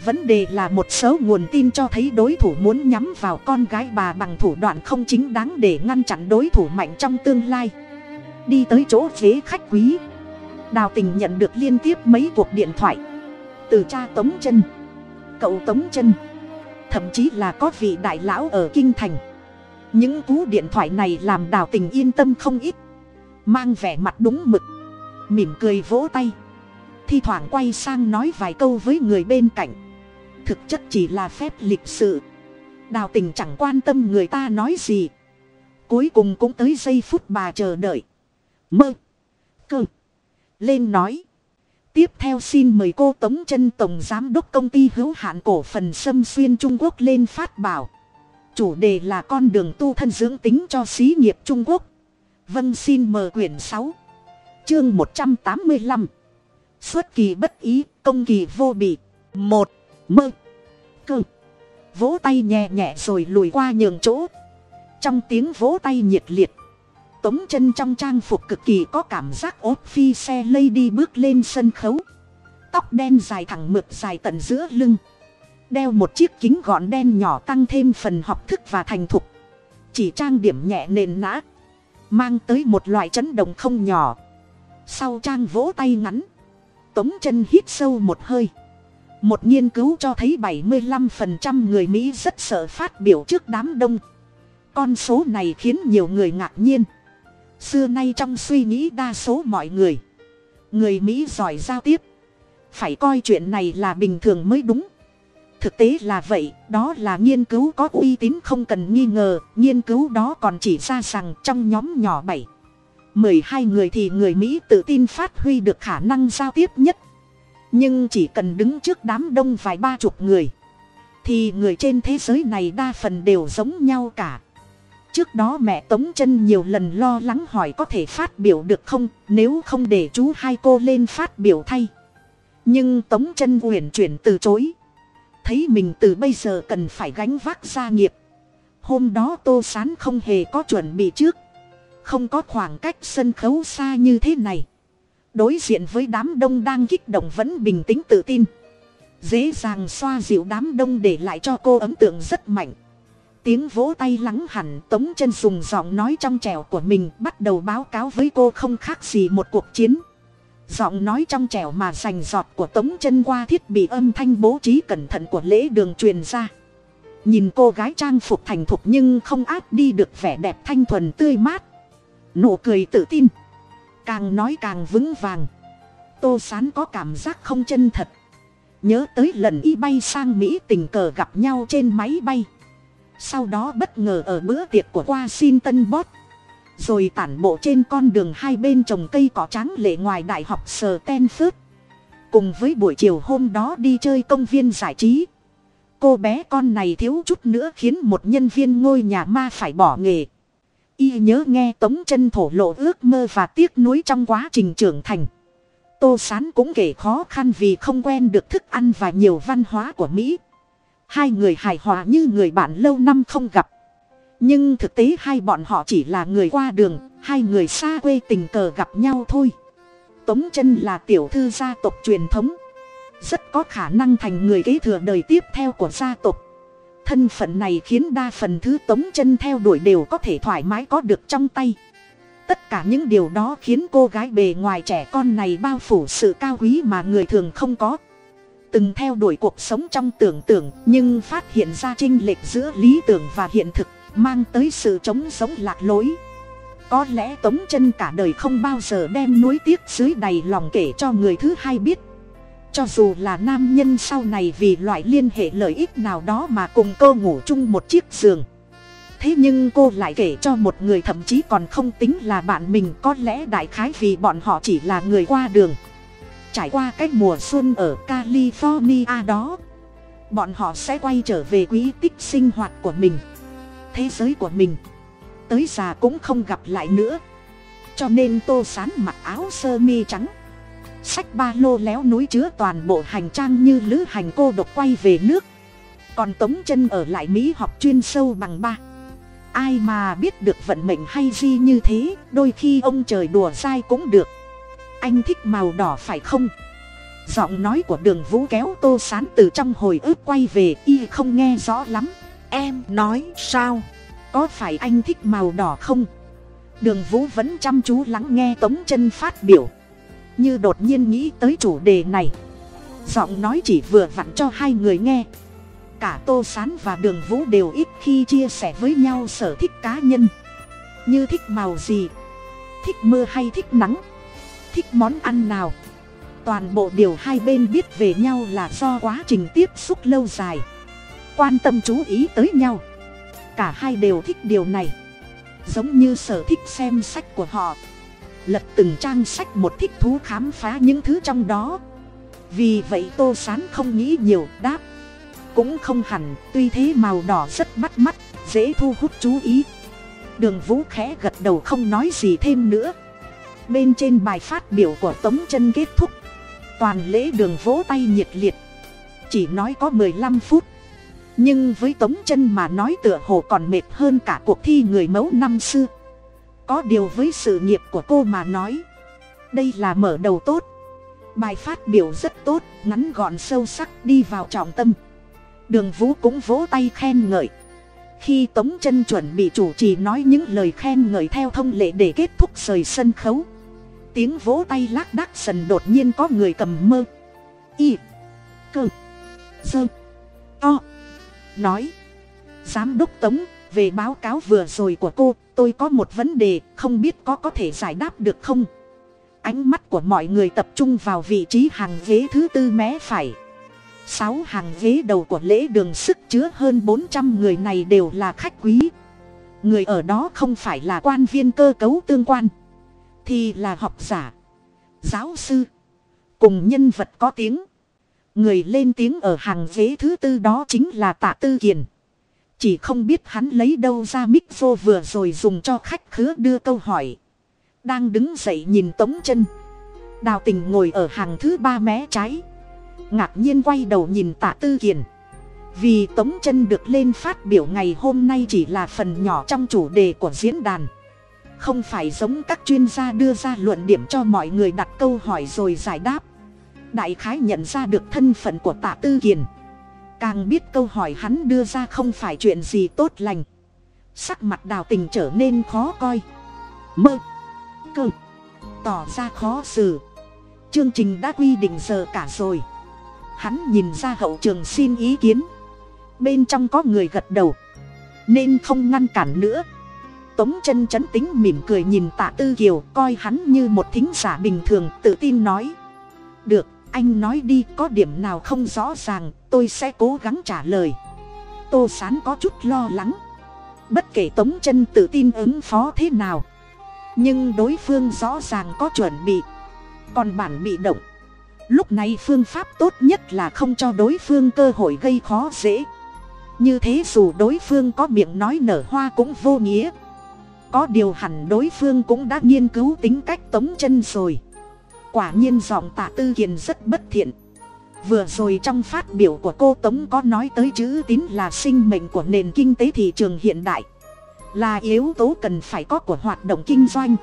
Vấn đề là một số nguồn tin cho thấy đối thủ muốn nhắm vào con gái bà bằng thủ đoạn không chính đáng để ngăn chặn đối thủ mạnh trong tương lai. Đi tới chỗ ghế khách quý. Đào tình nhận được liên tiếp mấy cuộc điện thoại. Từ cha tống chân. Cậu tống chân thậm chí là có vị đại lão ở kinh thành. Những cú điện thoại này làm đào tình yên tâm không ít. Mang vẻ mặt đúng mực, mỉm cười vỗ tay. Thi thoảng quay sang nói vài câu với người bên cạnh. Thực chất chỉ là phép lịch sự. Đào tình chẳng quan tâm người ta nói gì. Cuối cùng cũng tới giây phút bà chờ đợi. Mơ, cơ, lên nói tiếp theo xin mời cô tống chân tổng giám đốc công ty hữu hạn cổ phần sâm xuyên trung quốc lên phát bảo. Chủ đề là con đường tu thân dưỡng tính cho xí nghiệp trung quốc. Vâng xin mời quyển sáu, chương một trăm tám mươi lăm. Xuất kỳ bất ý, công kỳ vô bị. Một, mơ, cơ. Vỗ tay nhẹ nhẹ rồi lùi qua nhường chỗ. Trong tiếng vỗ tay nhiệt liệt tống chân trong trang phục cực kỳ có cảm giác ốp phi xe lây đi bước lên sân khấu. Tóc đen dài thẳng mượt dài tận giữa lưng. Đeo một chiếc kính gọn đen nhỏ tăng thêm phần học thức và thành thục. Chỉ trang điểm nhẹ nền nã. Mang tới một loại chấn động không nhỏ. Sau trang vỗ tay ngắn, tống chân hít sâu một hơi. Một nghiên cứu cho thấy 75% người mỹ rất sợ phát biểu trước đám đông. Con số này khiến nhiều người ngạc nhiên xưa nay trong suy nghĩ đa số mọi người người mỹ giỏi giao tiếp, phải coi chuyện này là bình thường mới đúng. Thực tế là vậy, đó là nghiên cứu có uy tín không cần nghi ngờ, nghiên cứu đó còn chỉ ra rằng trong nhóm nhỏ bảy, mười hai người thì người mỹ tự tin phát huy được khả năng giao tiếp nhất. Nhưng chỉ cần đứng trước đám đông vài ba chục người, thì người trên thế giới này đa phần đều giống nhau cả trước đó mẹ tống chân nhiều lần lo lắng hỏi có thể phát biểu được không, nếu không để chú hai cô lên phát biểu thay. Nhưng tống chân uyển chuyển từ chối. Thấy mình từ bây giờ cần phải gánh vác gia nghiệp. Hôm đó tô sán không hề có chuẩn bị trước. Không có khoảng cách sân khấu xa như thế này. Đối diện với đám đông đang kích động vẫn bình tĩnh tự tin. Dễ dàng xoa dịu đám đông để lại cho cô ấn tượng rất mạnh tiếng vỗ tay lắng hẳn, tống chân dùng giọng nói trong trẻo của mình, bắt đầu báo cáo với cô không khác gì một cuộc chiến. Giọng nói trong trẻo mà rành giọt của tống chân qua thiết bị âm thanh bố trí cẩn thận của lễ đường truyền ra. Nhìn cô gái trang phục thành thục nhưng không át đi được vẻ đẹp thanh thuần tươi mát. Nụ cười tự tin. Càng nói càng vững vàng. Tô sán có cảm giác không chân thật. Nhớ tới lần y bay sang mỹ tình cờ gặp nhau trên máy bay sau đó bất ngờ ở bữa tiệc của washington bot rồi tản bộ trên con đường hai bên trồng cây cỏ trắng lệ ngoài đại học sờ ten cùng với buổi chiều hôm đó đi chơi công viên giải trí. Cô bé con này thiếu chút nữa khiến một nhân viên ngôi nhà ma phải bỏ nghề. Y nhớ nghe tống chân thổ lộ ước mơ và tiếc nuối trong quá trình trưởng thành. Tô sán cũng kể khó khăn vì không quen được thức ăn và nhiều văn hóa của mỹ hai người hài hòa như người bạn lâu năm không gặp. Nhưng thực tế hai bọn họ chỉ là người qua đường, hai người xa quê tình cờ gặp nhau thôi. Tống chân là tiểu thư gia tộc truyền thống. Rất có khả năng thành người kế thừa đời tiếp theo của gia tộc. Thân phận này khiến đa phần thứ tống chân theo đuổi đều có thể thoải mái có được trong tay. Tất cả những điều đó khiến cô gái bề ngoài trẻ con này bao phủ sự cao quý mà người thường không có từng theo đuổi cuộc sống trong tưởng tượng, nhưng phát hiện ra chênh lệch giữa lý tưởng và hiện thực, mang tới sự chống sống lạc lối. Có lẽ tống chân cả đời không bao giờ đem nuối tiếc dưới đầy lòng kể cho người thứ hai biết. Cho dù là nam nhân sau này vì loại liên hệ lợi ích nào đó mà cùng cô ngủ chung một chiếc giường. Thế nhưng cô lại kể cho một người thậm chí còn không tính là bạn mình, có lẽ đại khái vì bọn họ chỉ là người qua đường trải qua cái mùa xuân ở california đó, bọn họ sẽ quay trở về quý tích sinh hoạt của mình, thế giới của mình. Tới già cũng không gặp lại nữa. Cho nên tô sán mặc áo sơ mi trắng sách ba lô léo núi chứa toàn bộ hành trang như lữ hành cô độc quay về nước. Còn tống chân ở lại mỹ học chuyên sâu bằng ba. Ai mà biết được vận mệnh hay gì như thế, đôi khi ông trời đùa dai cũng được anh thích màu đỏ phải không? Giọng nói của đường vũ kéo tô sán từ trong hồi ức quay về, y không nghe rõ lắm. Em nói sao? Có phải anh thích màu đỏ không? Đường vũ vẫn chăm chú lắng nghe tống chân phát biểu. Như đột nhiên nghĩ tới chủ đề này. Giọng nói chỉ vừa vặn cho hai người nghe. Cả tô sán và đường vũ đều ít khi chia sẻ với nhau sở thích cá nhân. Như thích màu gì? Thích mưa hay thích nắng? Thích món ăn nào. Toàn bộ điều hai bên biết về nhau là do quá trình tiếp xúc lâu dài. Quan tâm chú ý tới nhau. Cả hai đều thích điều này. Giống như sở thích xem sách của họ. Lật từng trang sách một thích thú khám phá những thứ trong đó. Vì vậy tô sán không nghĩ nhiều, đáp. Cũng không hẳn, tuy thế màu đỏ rất bắt mắt, dễ thu hút chú ý. Đường vũ khẽ gật đầu không nói gì thêm nữa bên trên bài phát biểu của tống chân kết thúc. Toàn lễ đường vỗ tay nhiệt liệt. Chỉ nói có mười lăm phút. Nhưng với tống chân mà nói tựa hồ còn mệt hơn cả cuộc thi người mẫu năm xưa. Có điều với sự nghiệp của cô mà nói, đây là mở đầu tốt. Bài phát biểu rất tốt, ngắn gọn sâu sắc đi vào trọng tâm. Đường vũ cũng vỗ tay khen ngợi khi tống chân chuẩn bị chủ trì nói những lời khen ngợi theo thông lệ để kết thúc rời sân khấu, tiếng vỗ tay lác đác sần đột nhiên có người cầm mơ. Y, cơ, dơ, to, nói, giám đốc tống, về báo cáo vừa rồi của cô, tôi có một vấn đề, không biết có có thể giải đáp được không? Ánh mắt của mọi người tập trung vào vị trí hàng ghế thứ tư mé phải sáu hàng ghế đầu của lễ đường sức chứa hơn bốn trăm người này đều là khách quý. Người ở đó không phải là quan viên cơ cấu tương quan, thì là học giả, giáo sư, cùng nhân vật có tiếng. Người lên tiếng ở hàng ghế thứ tư đó chính là tạ tư kiền. Chỉ không biết hắn lấy đâu ra mic vô vừa rồi dùng cho khách khứa đưa câu hỏi. Đang đứng dậy nhìn tống chân. Đào tình ngồi ở hàng thứ ba mé trái ngạc nhiên quay đầu nhìn tạ tư kiền. Vì tống chân được lên phát biểu ngày hôm nay chỉ là phần nhỏ trong chủ đề của diễn đàn. Không phải giống các chuyên gia đưa ra luận điểm cho mọi người đặt câu hỏi rồi giải đáp. Đại khái nhận ra được thân phận của tạ tư kiền. Càng biết câu hỏi hắn đưa ra không phải chuyện gì tốt lành. Sắc mặt đào tình trở nên khó coi. Mơ. Cơ. Tỏ ra khó xử. Chương trình đã quy định giờ cả rồi hắn nhìn ra hậu trường xin ý kiến. Bên trong có người gật đầu. Nên không ngăn cản nữa. Tống chân chấn tính mỉm cười nhìn tạ tư kiều, coi hắn như một thính giả bình thường, tự tin nói. Được, anh nói đi, có điểm nào không rõ ràng, tôi sẽ cố gắng trả lời. Tô sán có chút lo lắng. Bất kể tống chân tự tin ứng phó thế nào, nhưng đối phương rõ ràng có chuẩn bị, còn bản bị động lúc này phương pháp tốt nhất là không cho đối phương cơ hội gây khó dễ. Như thế dù đối phương có miệng nói nở hoa cũng vô nghĩa. Có điều hẳn đối phương cũng đã nghiên cứu tính cách tống chân rồi. Quả nhiên giọng tạ tư kiền rất bất thiện. Vừa rồi trong phát biểu của cô tống có nói tới chữ tín là sinh mệnh của nền kinh tế thị trường hiện đại. Là yếu tố cần phải có của hoạt động kinh doanh.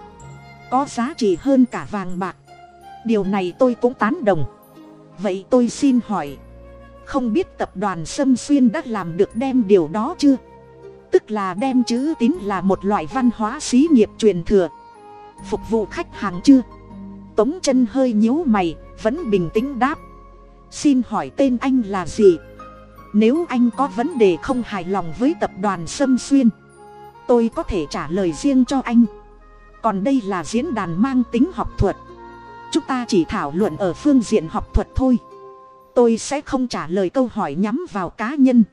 Có giá trị hơn cả vàng bạc điều này tôi cũng tán đồng. Vậy tôi xin hỏi, không biết tập đoàn sâm xuyên đã làm được đem điều đó chưa? Tức là đem chữ tín là một loại văn hóa xí nghiệp truyền thừa. Phục vụ khách hàng chưa? Tống chân hơi nhíu mày, vẫn bình tĩnh đáp. Xin hỏi tên anh là gì? Nếu anh có vấn đề không hài lòng với tập đoàn sâm xuyên, tôi có thể trả lời riêng cho anh. Còn đây là diễn đàn mang tính học thuật chúng ta chỉ thảo luận ở phương diện học thuật thôi. Tôi sẽ không trả lời câu hỏi nhắm vào cá nhân.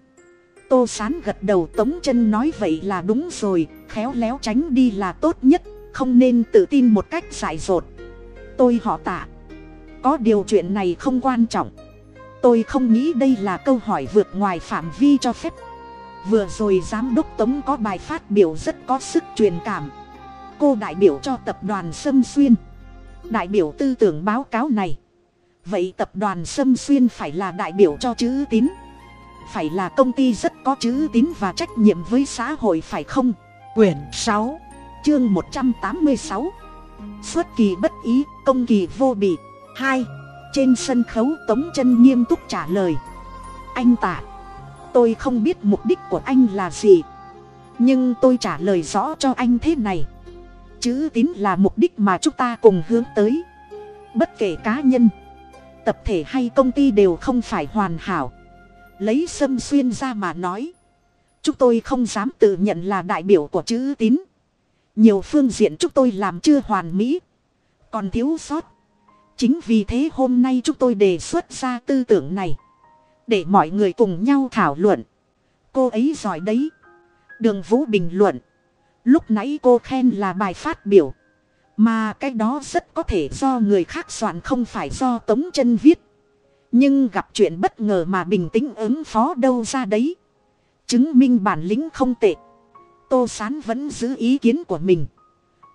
Tô sán gật đầu tống chân nói vậy là đúng rồi, khéo léo tránh đi là tốt nhất, không nên tự tin một cách dại dột. Tôi họ tạ. Có điều chuyện này không quan trọng. Tôi không nghĩ đây là câu hỏi vượt ngoài phạm vi cho phép. Vừa rồi giám đốc tống có bài phát biểu rất có sức truyền cảm. Cô đại biểu cho tập đoàn sâm xuyên đại biểu tư tưởng báo cáo này. Vậy tập đoàn sâm xuyên phải là đại biểu cho chữ tín? Phải là công ty rất có chữ tín và trách nhiệm với xã hội phải không? Quyển sáu, chương một trăm tám mươi sáu. Xuất kỳ bất ý, công kỳ vô bị. Hai, trên sân khấu tống chân nghiêm túc trả lời. Anh tạ tôi không biết mục đích của anh là gì, nhưng tôi trả lời rõ cho anh thế này chữ tín là mục đích mà chúng ta cùng hướng tới. Bất kể cá nhân, tập thể hay công ty đều không phải hoàn hảo. Lấy sâm xuyên ra mà nói, chúng tôi không dám tự nhận là đại biểu của chữ tín. Nhiều phương diện chúng tôi làm chưa hoàn mỹ, còn thiếu sót. Chính vì thế hôm nay chúng tôi đề xuất ra tư tưởng này, để mọi người cùng nhau thảo luận. Cô ấy giỏi đấy. Đường vũ bình luận lúc nãy cô khen là bài phát biểu. Mà cái đó rất có thể do người khác soạn không phải do tống chân viết. Nhưng gặp chuyện bất ngờ mà bình tĩnh ứng phó đâu ra đấy. Chứng minh bản lĩnh không tệ. Tô sán vẫn giữ ý kiến của mình.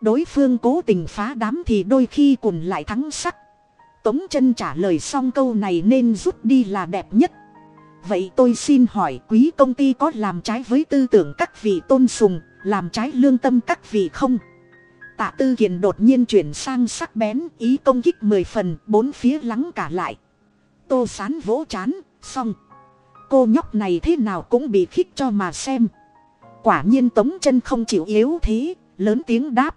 Đối phương cố tình phá đám thì đôi khi cùng lại thắng sắc. Tống chân trả lời xong câu này nên rút đi là đẹp nhất. Vậy tôi xin hỏi quý công ty có làm trái với tư tưởng các vị tôn sùng? Làm trái lương tâm các vị không? Tạ tư kiền đột nhiên chuyển sang sắc bén, ý công kích mười phần, bốn phía lắng cả lại. Tô sán vỗ chán, xong. Cô nhóc này thế nào cũng bị khích cho mà xem. Quả nhiên tống chân không chịu yếu thế, lớn tiếng đáp.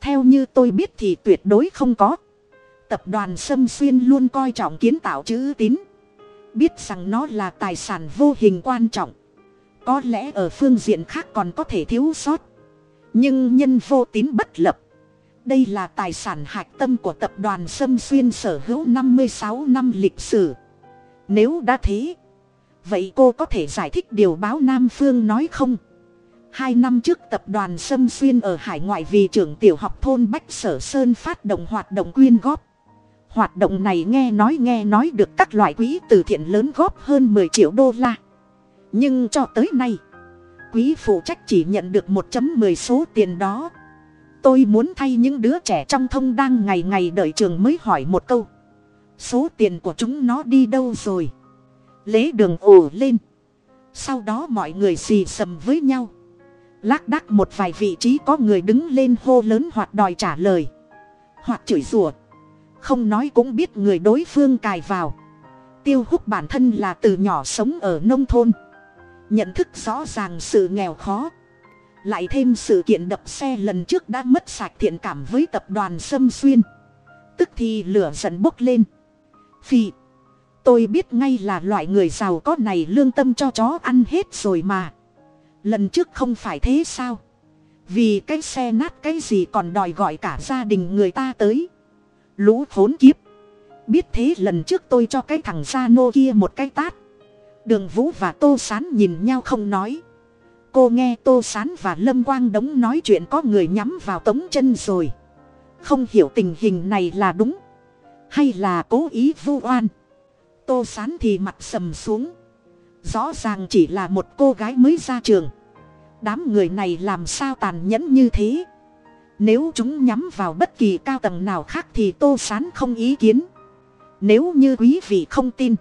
Theo như tôi biết thì tuyệt đối không có. Tập đoàn sâm xuyên luôn coi trọng kiến tạo chữ tín. Biết rằng nó là tài sản vô hình quan trọng có lẽ ở phương diện khác còn có thể thiếu sót. Nhưng nhân vô tín bất lập. Đây là tài sản hạch tâm của tập đoàn sâm xuyên sở hữu năm mươi sáu năm lịch sử. Nếu đã thế, vậy cô có thể giải thích điều báo nam phương nói không? Hai năm trước tập đoàn sâm xuyên ở hải ngoại vì trưởng tiểu học thôn bách sở sơn phát động hoạt động quyên góp. Hoạt động này nghe nói nghe nói được các loại quỹ từ thiện lớn góp hơn mười triệu đô la nhưng cho tới nay, quý phụ trách chỉ nhận được một mười số tiền đó. Tôi muốn thay những đứa trẻ trong thông đang ngày ngày đợi trường mới hỏi một câu. Số tiền của chúng nó đi đâu rồi? Lễ đường ồ lên. Sau đó mọi người xì sầm với nhau. Lác đác một vài vị trí có người đứng lên hô lớn hoặc đòi trả lời. Hoặc chửi rủa. Không nói cũng biết người đối phương cài vào. Tiêu hút bản thân là từ nhỏ sống ở nông thôn nhận thức rõ ràng sự nghèo khó. Lại thêm sự kiện đập xe lần trước đã mất sạch thiện cảm với tập đoàn sâm xuyên. Tức thì lửa giận bốc lên. Phi tôi biết ngay là loại người giàu có này lương tâm cho chó ăn hết rồi mà. Lần trước không phải thế sao? Vì cái xe nát cái gì còn đòi gọi cả gia đình người ta tới. Lũ khốn kiếp. Biết thế lần trước tôi cho cái thằng gia nô kia một cái tát đường vũ và tô sán nhìn nhau không nói. Cô nghe tô sán và lâm quang đống nói chuyện có người nhắm vào tống chân rồi. Không hiểu tình hình này là đúng hay là cố ý vu oan. Tô sán thì mặt sầm xuống. Rõ ràng chỉ là một cô gái mới ra trường. Đám người này làm sao tàn nhẫn như thế? Nếu chúng nhắm vào bất kỳ cao tầng nào khác thì tô sán không ý kiến. Nếu như quý vị không tin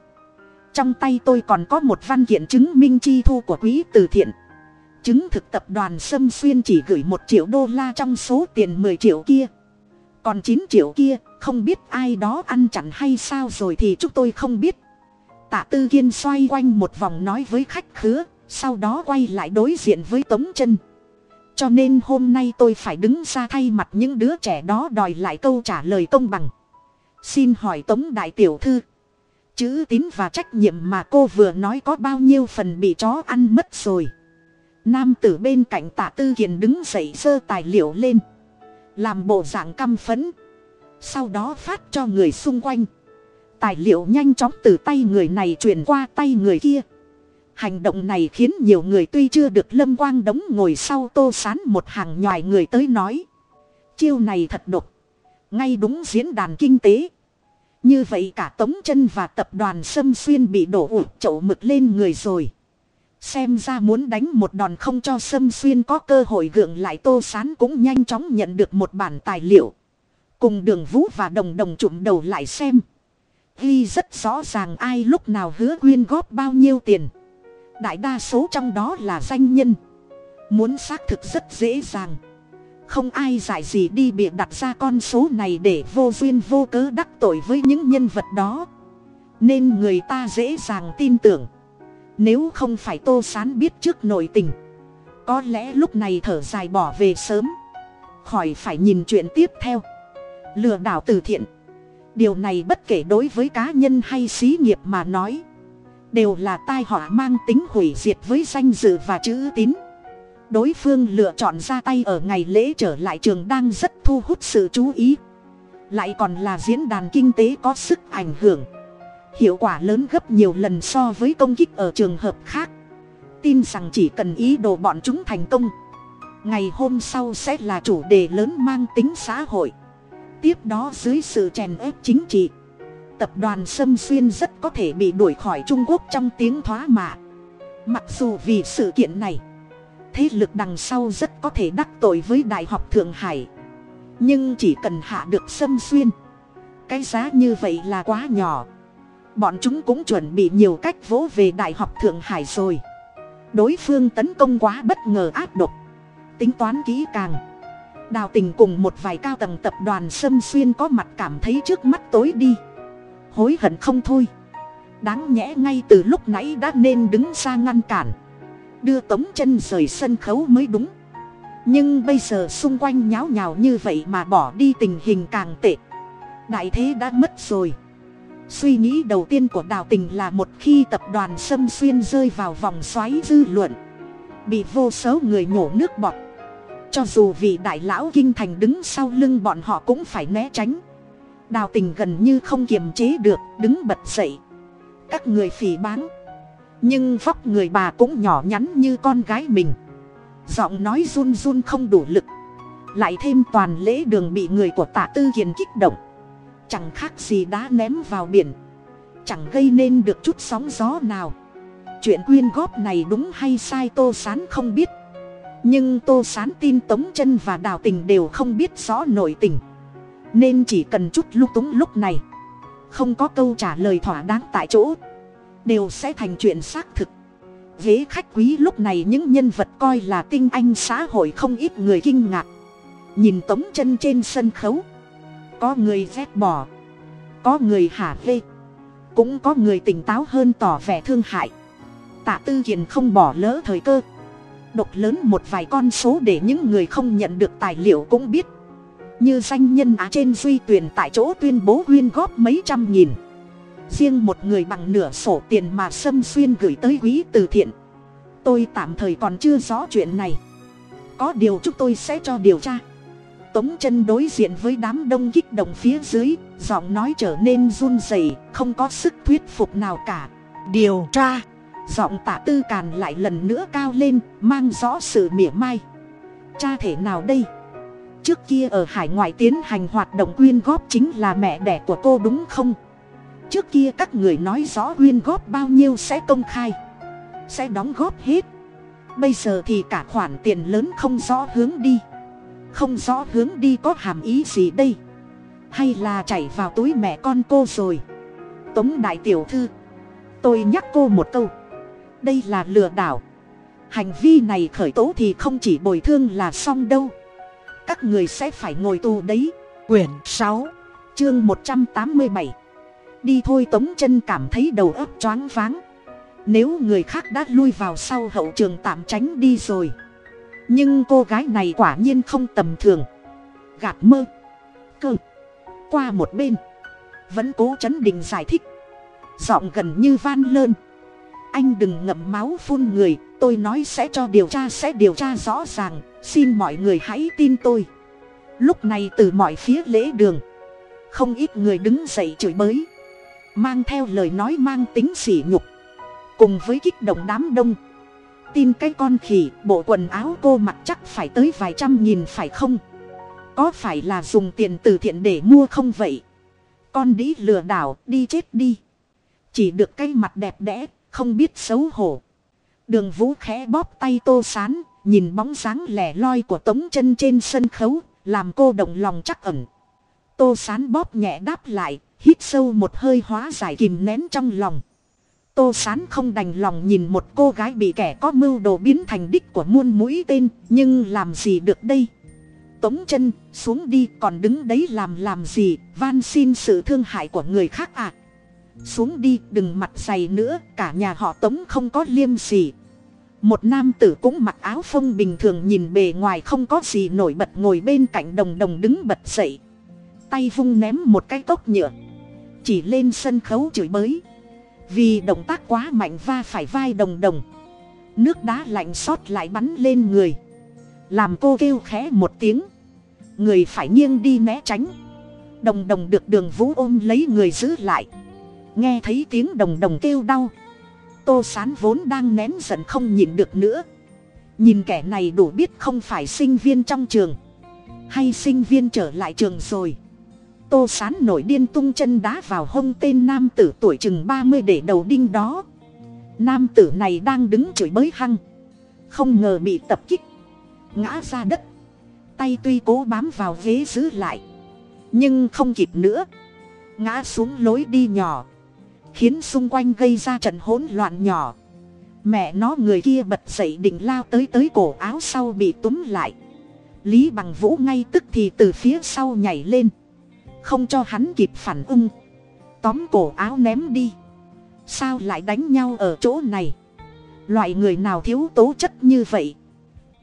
trong tay tôi còn có một văn kiện chứng minh chi thu của quỹ từ thiện. Chứng thực tập đoàn sâm xuyên chỉ gửi một triệu đô la trong số tiền mười triệu kia. Còn chín triệu kia, không biết ai đó ăn chặn hay sao rồi thì chúng tôi không biết. Tạ tư kiên xoay quanh một vòng nói với khách khứa, sau đó quay lại đối diện với tống chân. Cho nên hôm nay tôi phải đứng ra thay mặt những đứa trẻ đó đòi lại câu trả lời công bằng. Xin hỏi tống đại tiểu thư chữ tín và trách nhiệm mà cô vừa nói có bao nhiêu phần bị chó ăn mất rồi. Nam tử bên cạnh tạ tư kiền đứng dậy giơ tài liệu lên. Làm bộ dạng căm phấn sau đó phát cho người xung quanh. Tài liệu nhanh chóng từ tay người này truyền qua tay người kia. Hành động này khiến nhiều người tuy chưa được lâm quang đống ngồi sau tô sán một hàng nhòi người tới nói. Chiêu này thật độc. Ngay đúng diễn đàn kinh tế như vậy cả tống chân và tập đoàn sâm xuyên bị đổ ụt chậu mực lên người rồi. Xem ra muốn đánh một đòn không cho sâm xuyên có cơ hội gượng lại tô sán cũng nhanh chóng nhận được một bản tài liệu. Cùng đường vũ và đồng đồng trụm đầu lại xem. Ghi rất rõ ràng ai lúc nào hứa quyên góp bao nhiêu tiền. Đại đa số trong đó là danh nhân. Muốn xác thực rất dễ dàng không ai giải gì đi bịa đặt ra con số này để vô duyên vô cớ đắc tội với những nhân vật đó. Nên người ta dễ dàng tin tưởng. Nếu không phải tô sán biết trước nội tình, có lẽ lúc này thở dài bỏ về sớm. Khỏi phải nhìn chuyện tiếp theo. Lừa đảo từ thiện. Điều này bất kể đối với cá nhân hay xí nghiệp mà nói, đều là tai họa mang tính hủy diệt với danh dự và chữ tín đối phương lựa chọn ra tay ở ngày lễ trở lại trường đang rất thu hút sự chú ý. Lại còn là diễn đàn kinh tế có sức ảnh hưởng. Hiệu quả lớn gấp nhiều lần so với công kích ở trường hợp khác. Tin rằng chỉ cần ý đồ bọn chúng thành công. Ngày hôm sau sẽ là chủ đề lớn mang tính xã hội. Tiếp đó dưới sự chèn ép chính trị, tập đoàn sâm xuyên rất có thể bị đuổi khỏi trung quốc trong tiếng thoá mạ. Mặc dù vì sự kiện này thế lực đằng sau rất có thể đắc tội với đại học thượng hải. Nhưng chỉ cần hạ được xâm xuyên, cái giá như vậy là quá nhỏ. Bọn chúng cũng chuẩn bị nhiều cách vỗ về đại học thượng hải rồi. Đối phương tấn công quá bất ngờ áp độc. Tính toán kỹ càng, đào tình cùng một vài cao tầng tập đoàn xâm xuyên có mặt cảm thấy trước mắt tối đi. Hối hận không thôi. Đáng nhẽ ngay từ lúc nãy đã nên đứng ra ngăn cản đưa tống chân rời sân khấu mới đúng. Nhưng bây giờ xung quanh nháo nhào như vậy mà bỏ đi tình hình càng tệ. Đại thế đã mất rồi. Suy nghĩ đầu tiên của đào tình là một khi tập đoàn sâm xuyên rơi vào vòng xoáy dư luận, bị vô số người nhổ nước bọt. Cho dù vị đại lão kinh thành đứng sau lưng bọn họ cũng phải né tránh. Đào tình gần như không kiềm chế được, đứng bật dậy. Các người phỉ báng nhưng vóc người bà cũng nhỏ nhắn như con gái mình. Giọng nói run run không đủ lực. Lại thêm toàn lễ đường bị người của tạ tư hiền kích động. Chẳng khác gì đã ném vào biển. Chẳng gây nên được chút sóng gió nào. Chuyện quyên góp này đúng hay sai tô sán không biết. Nhưng tô sán tin tống chân và đào tình đều không biết rõ nội tình. Nên chỉ cần chút lúc túng lúc này. Không có câu trả lời thỏa đáng tại chỗ đều sẽ thành chuyện xác thực. Ghế khách quý lúc này những nhân vật coi là tinh anh xã hội không ít người kinh ngạc. Nhìn tống chân trên sân khấu. Có người rét bỏ có người hả hê cũng có người tỉnh táo hơn tỏ vẻ thương hại. Tạ tư Hiền không bỏ lỡ thời cơ. Độc lớn một vài con số để những người không nhận được tài liệu cũng biết. Như danh nhân á trên duy tuyển tại chỗ tuyên bố quyên góp mấy trăm nghìn riêng một người bằng nửa sổ tiền mà sâm xuyên gửi tới quý từ thiện. Tôi tạm thời còn chưa rõ chuyện này. Có điều chúng tôi sẽ cho điều tra. Tống chân đối diện với đám đông kích động phía dưới, giọng nói trở nên run rẩy, không có sức thuyết phục nào cả. Điều tra! Giọng tạ tư càn lại lần nữa cao lên, mang rõ sự mỉa mai. Cha thể nào đây? Trước kia ở hải ngoại tiến hành hoạt động quyên góp chính là mẹ đẻ của cô đúng không? Trước kia các người nói rõ quyên góp bao nhiêu sẽ công khai, sẽ đóng góp hết. Bây giờ thì cả khoản tiền lớn không rõ hướng đi. Không rõ hướng đi có hàm ý gì đây? Hay là chảy vào túi mẹ con cô rồi? Tống đại tiểu thư, tôi nhắc cô một câu. Đây là lừa đảo. Hành vi này khởi tố thì không chỉ bồi thương là xong đâu. Các người sẽ phải ngồi tù đấy. Quyển sáu, chương một trăm tám mươi bảy đi thôi, tống chân cảm thấy đầu óc choáng váng. Nếu người khác đã lui vào sau hậu trường tạm tránh đi rồi. Nhưng cô gái này quả nhiên không tầm thường. Gạt mơ. Cơ. Qua một bên. Vẫn cố chấn định giải thích. Giọng gần như van lơn. Anh đừng ngậm máu phun người, tôi nói sẽ cho điều tra, sẽ điều tra rõ ràng. Xin mọi người hãy tin tôi. Lúc này từ mọi phía lễ đường, không ít người đứng dậy chửi bới mang theo lời nói mang tính sỉ nhục. Cùng với kích động đám đông. Tin cái con khỉ, bộ quần áo cô mặc chắc phải tới vài trăm nghìn phải không? Có phải là dùng tiền từ thiện để mua không vậy? Con đĩ lừa đảo, đi chết đi. Chỉ được cái mặt đẹp đẽ, không biết xấu hổ. Đường vũ khẽ bóp tay tô sán, nhìn bóng dáng lẻ loi của tống chân trên sân khấu, làm cô động lòng chắc ẩn. Tô sán bóp nhẹ đáp lại hít sâu một hơi hóa giải kìm nén trong lòng. Tô sán không đành lòng nhìn một cô gái bị kẻ có mưu đồ biến thành đích của muôn mũi tên, nhưng làm gì được đây? Tống chân, xuống đi, còn đứng đấy làm làm gì? Van xin sự thương hại của người khác à? Xuống đi, đừng mặt dày nữa, cả nhà họ tống không có liêm sỉ. Một nam tử cũng mặc áo phông bình thường nhìn bề ngoài không có gì nổi bật ngồi bên cạnh đồng đồng đứng bật dậy. Tay vung ném một cái cốc nhựa chỉ lên sân khấu chửi bới. Vì động tác quá mạnh va phải vai đồng đồng. Nước đá lạnh xót lại bắn lên người. Làm cô kêu khẽ một tiếng. Người phải nghiêng đi né tránh. Đồng đồng được đường vũ ôm lấy người giữ lại. Nghe thấy tiếng đồng đồng kêu đau. Tô sán vốn đang nén giận không nhịn được nữa. Nhìn kẻ này đủ biết không phải sinh viên trong trường. Hay sinh viên trở lại trường rồi tô sán nổi điên tung chân đá vào hông tên nam tử tuổi chừng ba mươi để đầu đinh đó. Nam tử này đang đứng chửi bới hăng. Không ngờ bị tập kích. Ngã ra đất. Tay tuy cố bám vào ghế giữ lại. Nhưng không kịp nữa. Ngã xuống lối đi nhỏ. Khiến xung quanh gây ra trận hỗn loạn nhỏ. Mẹ nó người kia bật dậy định lao tới tới cổ áo sau bị túm lại. Lý bằng vũ ngay tức thì từ phía sau nhảy lên không cho hắn kịp phản ưng tóm cổ áo ném đi. Sao lại đánh nhau ở chỗ này? Loại người nào thiếu tố chất như vậy?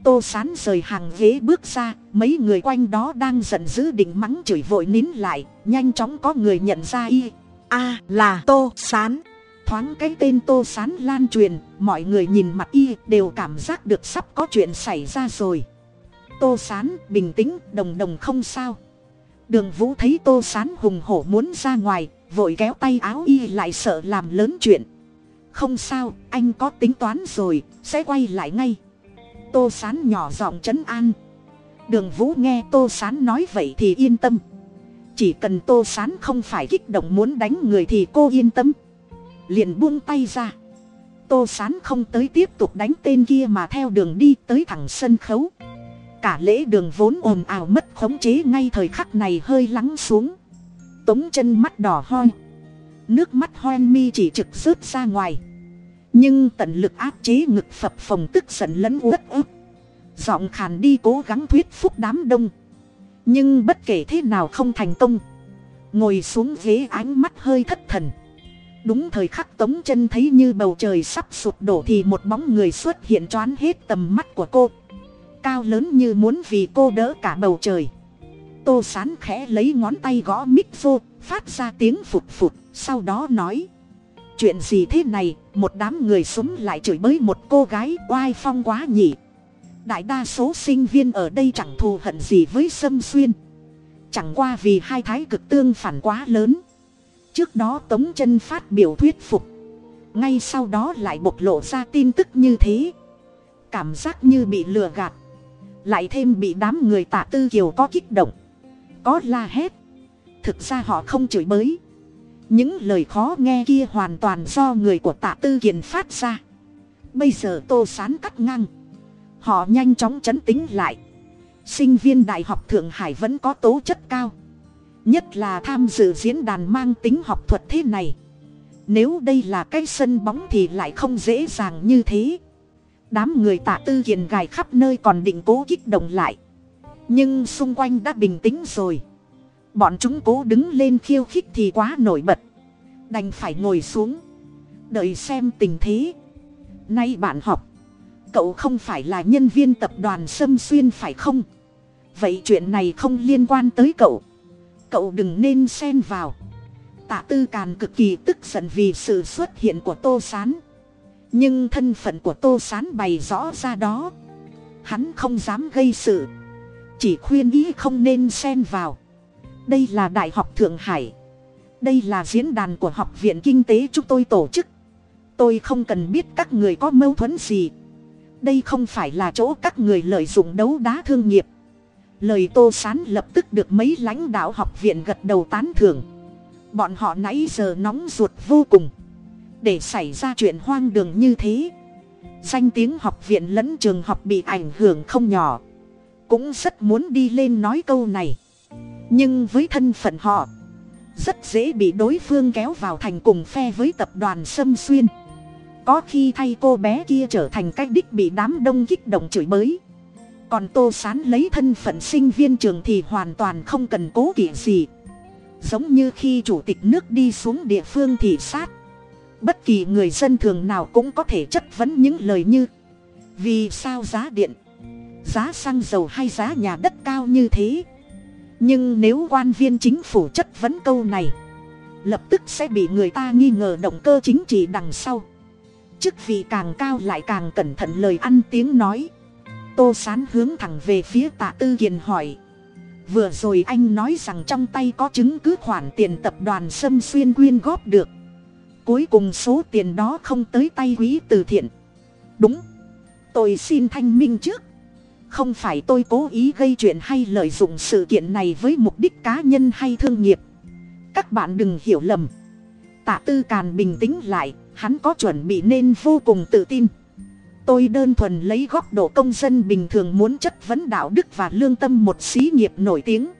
Tô sán rời hàng ghế bước ra, mấy người quanh đó đang giận dữ định mắng chửi vội nín lại, nhanh chóng có người nhận ra y. A là tô sán. Thoáng cái tên tô sán lan truyền, mọi người nhìn mặt y, đều cảm giác được sắp có chuyện xảy ra rồi. Tô sán bình tĩnh, đồng đồng không sao đường vũ thấy tô sán hùng hổ muốn ra ngoài, vội kéo tay áo y lại sợ làm lớn chuyện. Không sao, anh có tính toán rồi, sẽ quay lại ngay. Tô sán nhỏ giọng trấn an. Đường vũ nghe tô sán nói vậy thì yên tâm. Chỉ cần tô sán không phải kích động muốn đánh người thì cô yên tâm. Liền buông tay ra. Tô sán không tới tiếp tục đánh tên kia mà theo đường đi tới thẳng sân khấu cả lễ đường vốn ồn ào mất khống chế ngay thời khắc này hơi lắng xuống. Tống chân mắt đỏ hoi nước mắt hoen mi chỉ trực rớt ra ngoài. Nhưng tận lực áp chế ngực phập phồng tức giận lẫn uất ức. Giọng khàn đi cố gắng thuyết phúc đám đông. Nhưng bất kể thế nào không thành công. Ngồi xuống ghế ánh mắt hơi thất thần. Đúng thời khắc tống chân thấy như bầu trời sắp sụp đổ thì một bóng người xuất hiện choán hết tầm mắt của cô cao lớn như muốn vì cô đỡ cả bầu trời. Tô sán khẽ lấy ngón tay gõ mic vô phát ra tiếng phụt phụt, sau đó nói. Chuyện gì thế này, một đám người súng lại chửi bới một cô gái oai phong quá nhỉ. Đại đa số sinh viên ở đây chẳng thù hận gì với sâm xuyên. Chẳng qua vì hai thái cực tương phản quá lớn. Trước đó tống chân phát biểu thuyết phục. Ngay sau đó lại bộc lộ ra tin tức như thế. Cảm giác như bị lừa gạt lại thêm bị đám người tạ tư kiều có kích động. Có la hét. Thực ra họ không chửi bới. Những lời khó nghe kia hoàn toàn do người của tạ tư kiền phát ra. Bây giờ tô sán cắt ngang. Họ nhanh chóng chấn tính lại. Sinh viên đại học thượng hải vẫn có tố chất cao. Nhất là tham dự diễn đàn mang tính học thuật thế này. Nếu đây là cái sân bóng thì lại không dễ dàng như thế đám người tạ tư hiền gài khắp nơi còn định cố kích động lại. Nhưng xung quanh đã bình tĩnh rồi. Bọn chúng cố đứng lên khiêu khích thì quá nổi bật. Đành phải ngồi xuống. Đợi xem tình thế. Nay bạn học, cậu không phải là nhân viên tập đoàn sâm xuyên phải không? Vậy chuyện này không liên quan tới cậu. Cậu đừng nên xen vào. Tạ tư càn cực kỳ tức giận vì sự xuất hiện của tô s á n nhưng thân phận của tô s á n bày rõ ra đó. Hắn không dám gây sự. Chỉ khuyên ý không nên xen vào. Đây là đại học thượng hải. Đây là diễn đàn của học viện kinh tế chúng tôi tổ chức. Tôi không cần biết các người có mâu thuẫn gì. Đây không phải là chỗ các người lợi dụng đấu đá thương nghiệp. Lời tô sán lập tức được mấy lãnh đạo học viện gật đầu tán thưởng. Bọn họ nãy giờ nóng ruột vô cùng để xảy ra chuyện hoang đường như thế. Danh tiếng học viện lẫn trường học bị ảnh hưởng không nhỏ. Cũng rất muốn đi lên nói câu này. Nhưng với thân phận họ, rất dễ bị đối phương kéo vào thành cùng phe với tập đoàn sâm xuyên. Có khi thay cô bé kia trở thành cách đích bị đám đông kích động chửi bới. Còn tô sán lấy thân phận sinh viên trường thì hoàn toàn không cần cố kỵ gì. Giống như khi chủ tịch nước đi xuống địa phương thị sát bất kỳ người dân thường nào cũng có thể chất vấn những lời như, vì sao giá điện, giá xăng dầu hay giá nhà đất cao như thế? Nhưng nếu quan viên chính phủ chất vấn câu này, lập tức sẽ bị người ta nghi ngờ động cơ chính trị đằng sau. Chức vị càng cao lại càng cẩn thận lời ăn tiếng nói. Tô sán hướng thẳng về phía tạ tư kiền hỏi, vừa rồi anh nói rằng trong tay có chứng cứ khoản tiền tập đoàn sâm xuyên quyên góp được cuối cùng số tiền đó không tới tay quý từ thiện. Đúng. Tôi xin thanh minh trước. Không phải tôi cố ý gây chuyện hay lợi dụng sự kiện này với mục đích cá nhân hay thương nghiệp. Các bạn đừng hiểu lầm. Tạ tư càn bình tĩnh lại, hắn có chuẩn bị nên vô cùng tự tin. Tôi đơn thuần lấy góc độ công dân bình thường muốn chất vấn đạo đức và lương tâm một xí nghiệp nổi tiếng.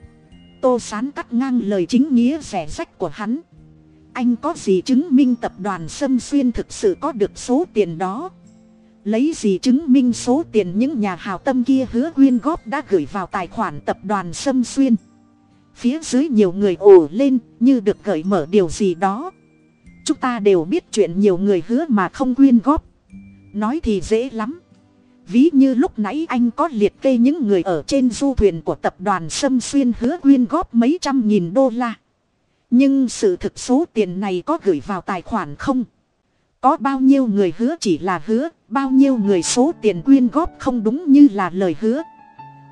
Tô sán cắt ngang lời chính nghĩa rẻ rách của hắn anh có gì chứng minh tập đoàn sâm xuyên thực sự có được số tiền đó? Lấy gì chứng minh số tiền những nhà hào tâm kia hứa quyên góp đã gửi vào tài khoản tập đoàn sâm xuyên? Phía dưới nhiều người ồ lên, như được gợi mở điều gì đó. Chúng ta đều biết chuyện nhiều người hứa mà không quyên góp. Nói thì dễ lắm. Ví như lúc nãy anh có liệt kê những người ở trên du thuyền của tập đoàn sâm xuyên hứa quyên góp mấy trăm nghìn đô la nhưng sự thực số tiền này có gửi vào tài khoản không? Có bao nhiêu người hứa chỉ là hứa, bao nhiêu người số tiền quyên góp không đúng như là lời hứa?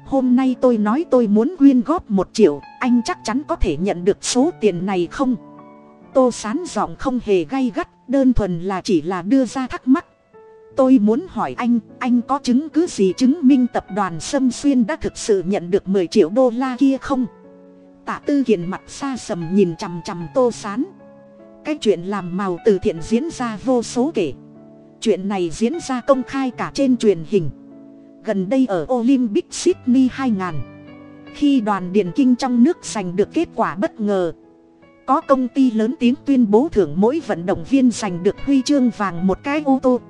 Hôm nay tôi nói tôi muốn quyên góp một triệu, anh chắc chắn có thể nhận được số tiền này không? Tô sán giọng không hề gay gắt, đơn thuần là chỉ là đưa ra thắc mắc. Tôi muốn hỏi anh anh có chứng cứ gì chứng minh tập đoàn sâm xuyên đã thực sự nhận được mười triệu đô la kia không? Tạ tư kiện mặt xa sầm nhìn chằm chằm tô sán. Cái chuyện làm màu từ thiện diễn ra vô số kể. Chuyện này diễn ra công khai cả trên truyền hình. Gần đây ở olympic sydney 2000 khi đoàn điền kinh trong nước giành được kết quả bất ngờ, có công ty lớn tiếng tuyên bố thưởng mỗi vận động viên giành được huy chương vàng một cái ô tô.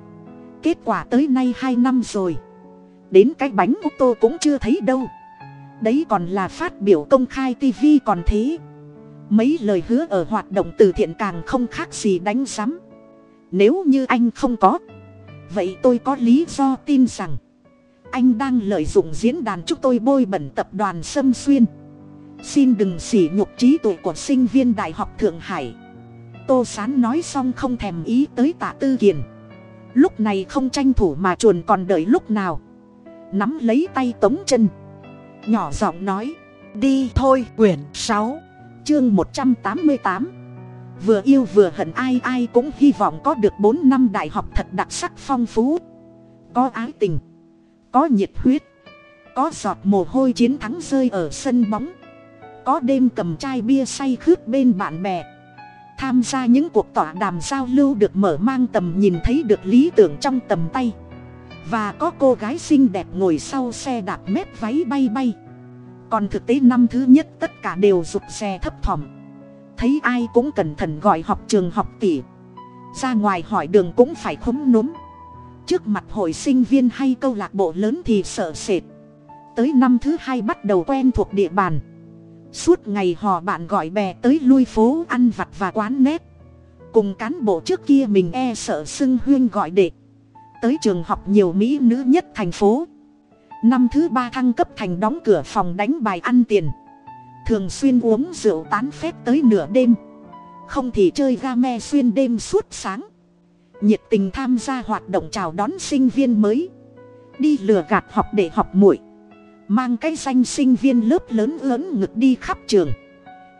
Kết quả tới nay hai năm rồi, đến cái bánh ô tô cũng chưa thấy đâu đấy còn là phát biểu công khai tv còn thế. Mấy lời hứa ở hoạt động từ thiện càng không khác gì đánh giám. Nếu như anh không có, vậy tôi có lý do tin rằng anh đang lợi dụng diễn đàn chúc tôi bôi bẩn tập đoàn sâm xuyên. Xin đừng xỉ nhục trí tuệ của sinh viên đại học thượng hải. Tô sán nói xong không thèm ý tới tạ tư kiền. Lúc này không tranh thủ mà chuồn còn đợi lúc nào. Nắm lấy tay tống chân nhỏ giọng nói, đi thôi, quyển sáu, chương một trăm tám mươi tám. Vừa yêu vừa hận, ai ai cũng hy vọng có được bốn năm đại học thật đặc sắc phong phú. Có ái tình, có nhiệt huyết, có giọt mồ hôi chiến thắng rơi ở sân bóng. Có đêm cầm chai bia say khướt bên bạn bè. Tham gia những cuộc tọa đàm giao lưu được mở mang tầm nhìn thấy được lý tưởng trong tầm tay và có cô gái xinh đẹp ngồi sau xe đạp mép váy bay bay. Còn thực tế năm thứ nhất tất cả đều rụt xe thấp thỏm. Thấy ai cũng cẩn thận gọi học trường học tỷ. Ra ngoài hỏi đường cũng phải khúm núm. Trước mặt hội sinh viên hay câu lạc bộ lớn thì sợ sệt. Tới năm thứ hai bắt đầu quen thuộc địa bàn. Suốt ngày hò bạn gọi bè tới lui phố ăn vặt và quán nét. Cùng cán bộ trước kia mình e sợ xưng huyên gọi đệ tới trường học nhiều mỹ nữ nhất thành phố. Năm thứ ba thăng cấp thành đóng cửa phòng đánh bài ăn tiền. Thường xuyên uống rượu tán phép tới nửa đêm. Không thì chơi ga me xuyên đêm suốt sáng. Nhiệt tình tham gia hoạt động chào đón sinh viên mới. Đi lừa gạt học để học muội. Mang cái danh sinh viên lớp lớn lớn ngực đi khắp trường.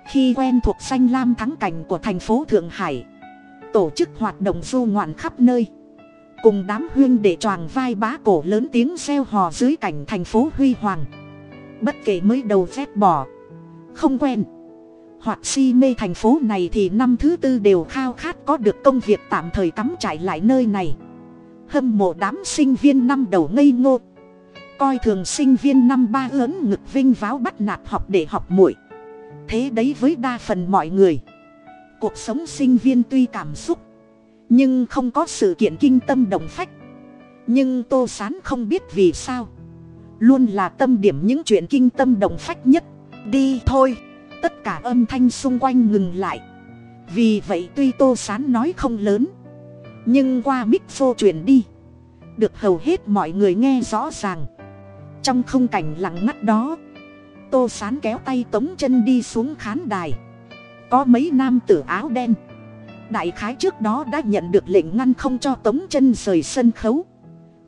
Khi quen thuộc danh lam thắng cảnh của thành phố thượng hải, tổ chức hoạt động du ngoạn khắp nơi cùng đám huyên để choàng vai bá cổ lớn tiếng xeo hò dưới cảnh thành phố huy hoàng. Bất kể mới đầu dép bỏ. Không quen. Hoặc si mê thành phố này thì năm thứ tư đều khao khát có được công việc tạm thời cắm trải lại nơi này. Hâm mộ đám sinh viên năm đầu ngây ngô. Coi thường sinh viên năm ba lớn ngực vinh váo bắt nạt học để học muội. Thế đấy với đa phần mọi người. Cuộc sống sinh viên tuy cảm xúc nhưng không có sự kiện kinh tâm động phách. Nhưng tô sán không biết vì sao. Luôn là tâm điểm những chuyện kinh tâm động phách nhất. Đi thôi. Tất cả âm thanh xung quanh ngừng lại. Vì vậy tuy tô sán nói không lớn. Nhưng qua mic phô truyền đi. Được hầu hết mọi người nghe rõ ràng. Trong không cảnh lặng ngắt đó, tô sán kéo tay tống chân đi xuống khán đài. Có mấy nam tử áo đen đại khái trước đó đã nhận được lệnh ngăn không cho tống chân rời sân khấu.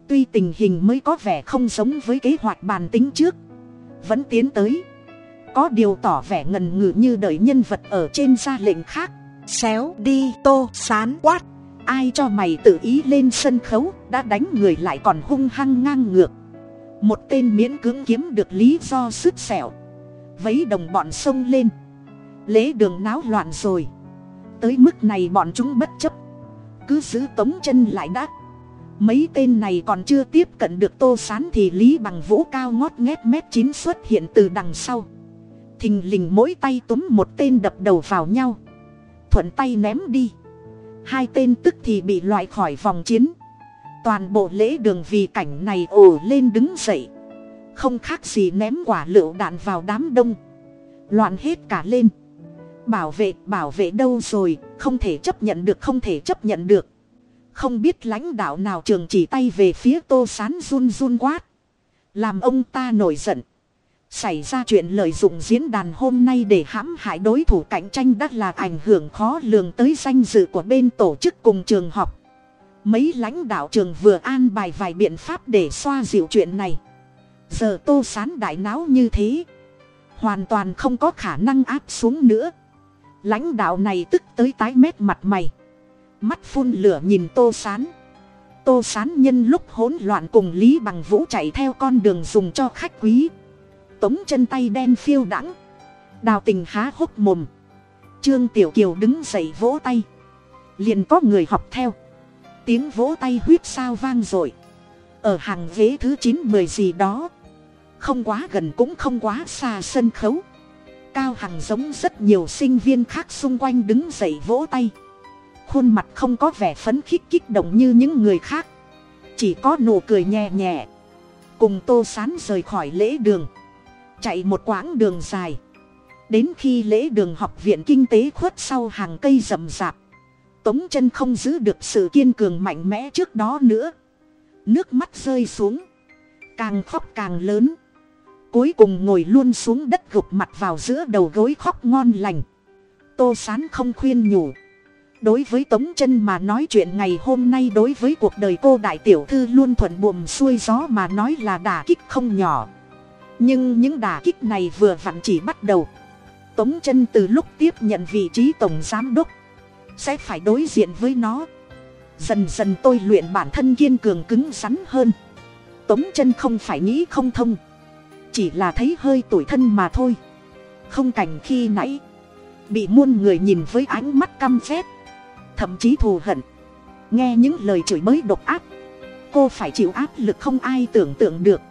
Tuy tình hình mới có vẻ không giống với kế hoạch bàn tính trước vẫn tiến tới. Có điều tỏ vẻ ngần ngừ như đợi nhân vật ở trên ra lệnh khác. Xéo đi tô sán quát. Ai cho mày tự ý lên sân khấu đã đánh người lại còn hung hăng ngang ngược. Một tên miễn cưỡng kiếm được lý do sứt sẹo. Vấy đồng bọn xông lên. Lễ đường náo loạn rồi tới mức này bọn chúng bất chấp. Cứ giữ tống chân lại đã. Mấy tên này còn chưa tiếp cận được tô sán thì lý bằng vũ cao ngót nghét mét chín xuất hiện từ đằng sau. Thình lình mỗi tay túm một tên đập đầu vào nhau. Thuận tay ném đi. Hai tên tức thì bị loại khỏi vòng chiến. Toàn bộ lễ đường vì cảnh này ồ lên đứng dậy. Không khác gì ném quả lựu đạn vào đám đông. Loạn hết cả lên bảo vệ bảo vệ đâu rồi, không thể chấp nhận được, không thể chấp nhận được. Không biết lãnh đạo nào trường chỉ tay về phía tô sán run run quát. Làm ông ta nổi giận. Xảy ra chuyện lợi dụng diễn đàn hôm nay để hãm hại đối thủ cạnh tranh đã là ảnh hưởng khó lường tới danh dự của bên tổ chức cùng trường học. Mấy lãnh đạo trường vừa an bài vài biện pháp để xoa dịu chuyện này. Giờ tô sán đại não như thế. Hoàn toàn không có khả năng áp xuống nữa lãnh đạo này tức tới tái mét mặt mày. Mắt phun lửa nhìn tô sán. Tô sán nhân lúc hỗn loạn cùng lý bằng vũ chạy theo con đường dùng cho khách quý. Tống chân tay đen phiêu đãng. Đào tình há hốc mồm. Trương tiểu kiều đứng dậy vỗ tay. Liền có người học theo. Tiếng vỗ tay huýt sao vang r ộ i ở hàng ghế thứ chín mười gì đó. Không quá gần cũng không quá xa sân khấu cao hằng giống rất nhiều sinh viên khác xung quanh đứng dậy vỗ tay. Khuôn mặt không có vẻ phấn khích kích động như những người khác. Chỉ có nụ cười nhẹ nhẹ. Cùng tô sán rời khỏi lễ đường. Chạy một quãng đường dài. Đến khi lễ đường học viện kinh tế khuất sau hàng cây rậm rạp. Tống chân không giữ được sự kiên cường mạnh mẽ trước đó nữa. Nước mắt rơi xuống. Càng khóc càng lớn cuối cùng ngồi luôn xuống đất gục mặt vào giữa đầu gối khóc ngon lành. Tô sán không khuyên nhủ. Đối với tống chân mà nói chuyện ngày hôm nay đối với cuộc đời cô đại tiểu thư luôn thuận buồm xuôi gió mà nói là đả kích không nhỏ. Nhưng những đả kích này vừa vặn chỉ bắt đầu. Tống chân từ lúc tiếp nhận vị trí tổng giám đốc, sẽ phải đối diện với nó. Dần dần tôi luyện bản thân kiên cường cứng rắn hơn. Tống chân không phải nghĩ không thông chỉ là thấy hơi tủi thân mà thôi. Không cảnh khi nãy. Bị muôn người nhìn với ánh mắt căm phét. Thậm chí thù hận. Nghe những lời chửi bới độc ác. Cô phải chịu áp lực không ai tưởng tượng được.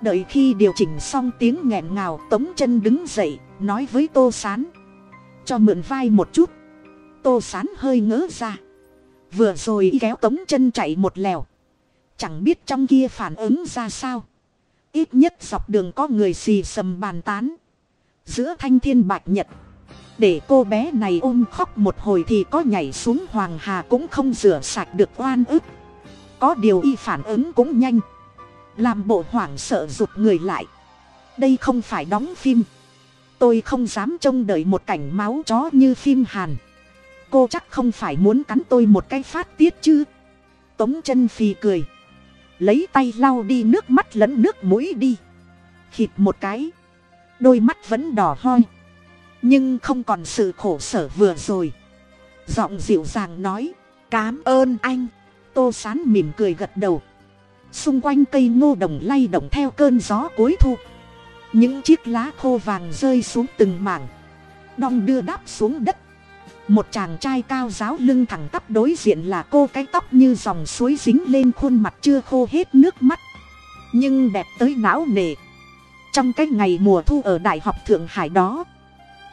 Đợi khi điều chỉnh xong tiếng nghẹn ngào, tống chân đứng dậy, nói với tô s á n cho mượn vai một chút. Tô s á n hơi ngỡ ra. Vừa rồi kéo tống chân chạy một lèo. Chẳng biết trong kia phản ứng ra sao ít nhất dọc đường có người xì sầm bàn tán. Giữa thanh thiên bạch nhật. Để cô bé này ôm khóc một hồi thì có nhảy xuống hoàng hà cũng không rửa sạch được oan ức. Có điều y phản ứng cũng nhanh. Làm bộ hoảng sợ rụt người lại. Đây không phải đóng phim. Tôi không dám trông đợi một cảnh máu chó như phim hàn. Cô chắc không phải muốn cắn tôi một cái phát tiết chứ. Tống chân phì cười lấy tay lau đi nước mắt lẫn nước mũi đi. Khịt một cái. Đôi mắt vẫn đỏ hoi nhưng không còn sự khổ sở vừa rồi. Giọng dịu dàng nói, cám ơn anh. Tô sán mỉm cười gật đầu. Xung quanh cây ngô đồng lay động theo cơn gió cuối thu. Những chiếc lá khô vàng rơi xuống từng mảng. Đong đưa đáp xuống đất một chàng trai cao giáo lưng thẳng tắp đối diện là cô cái tóc như dòng suối dính lên khuôn mặt chưa khô hết nước mắt. Nhưng đẹp tới não nề. Trong cái ngày mùa thu ở đại học thượng hải đó,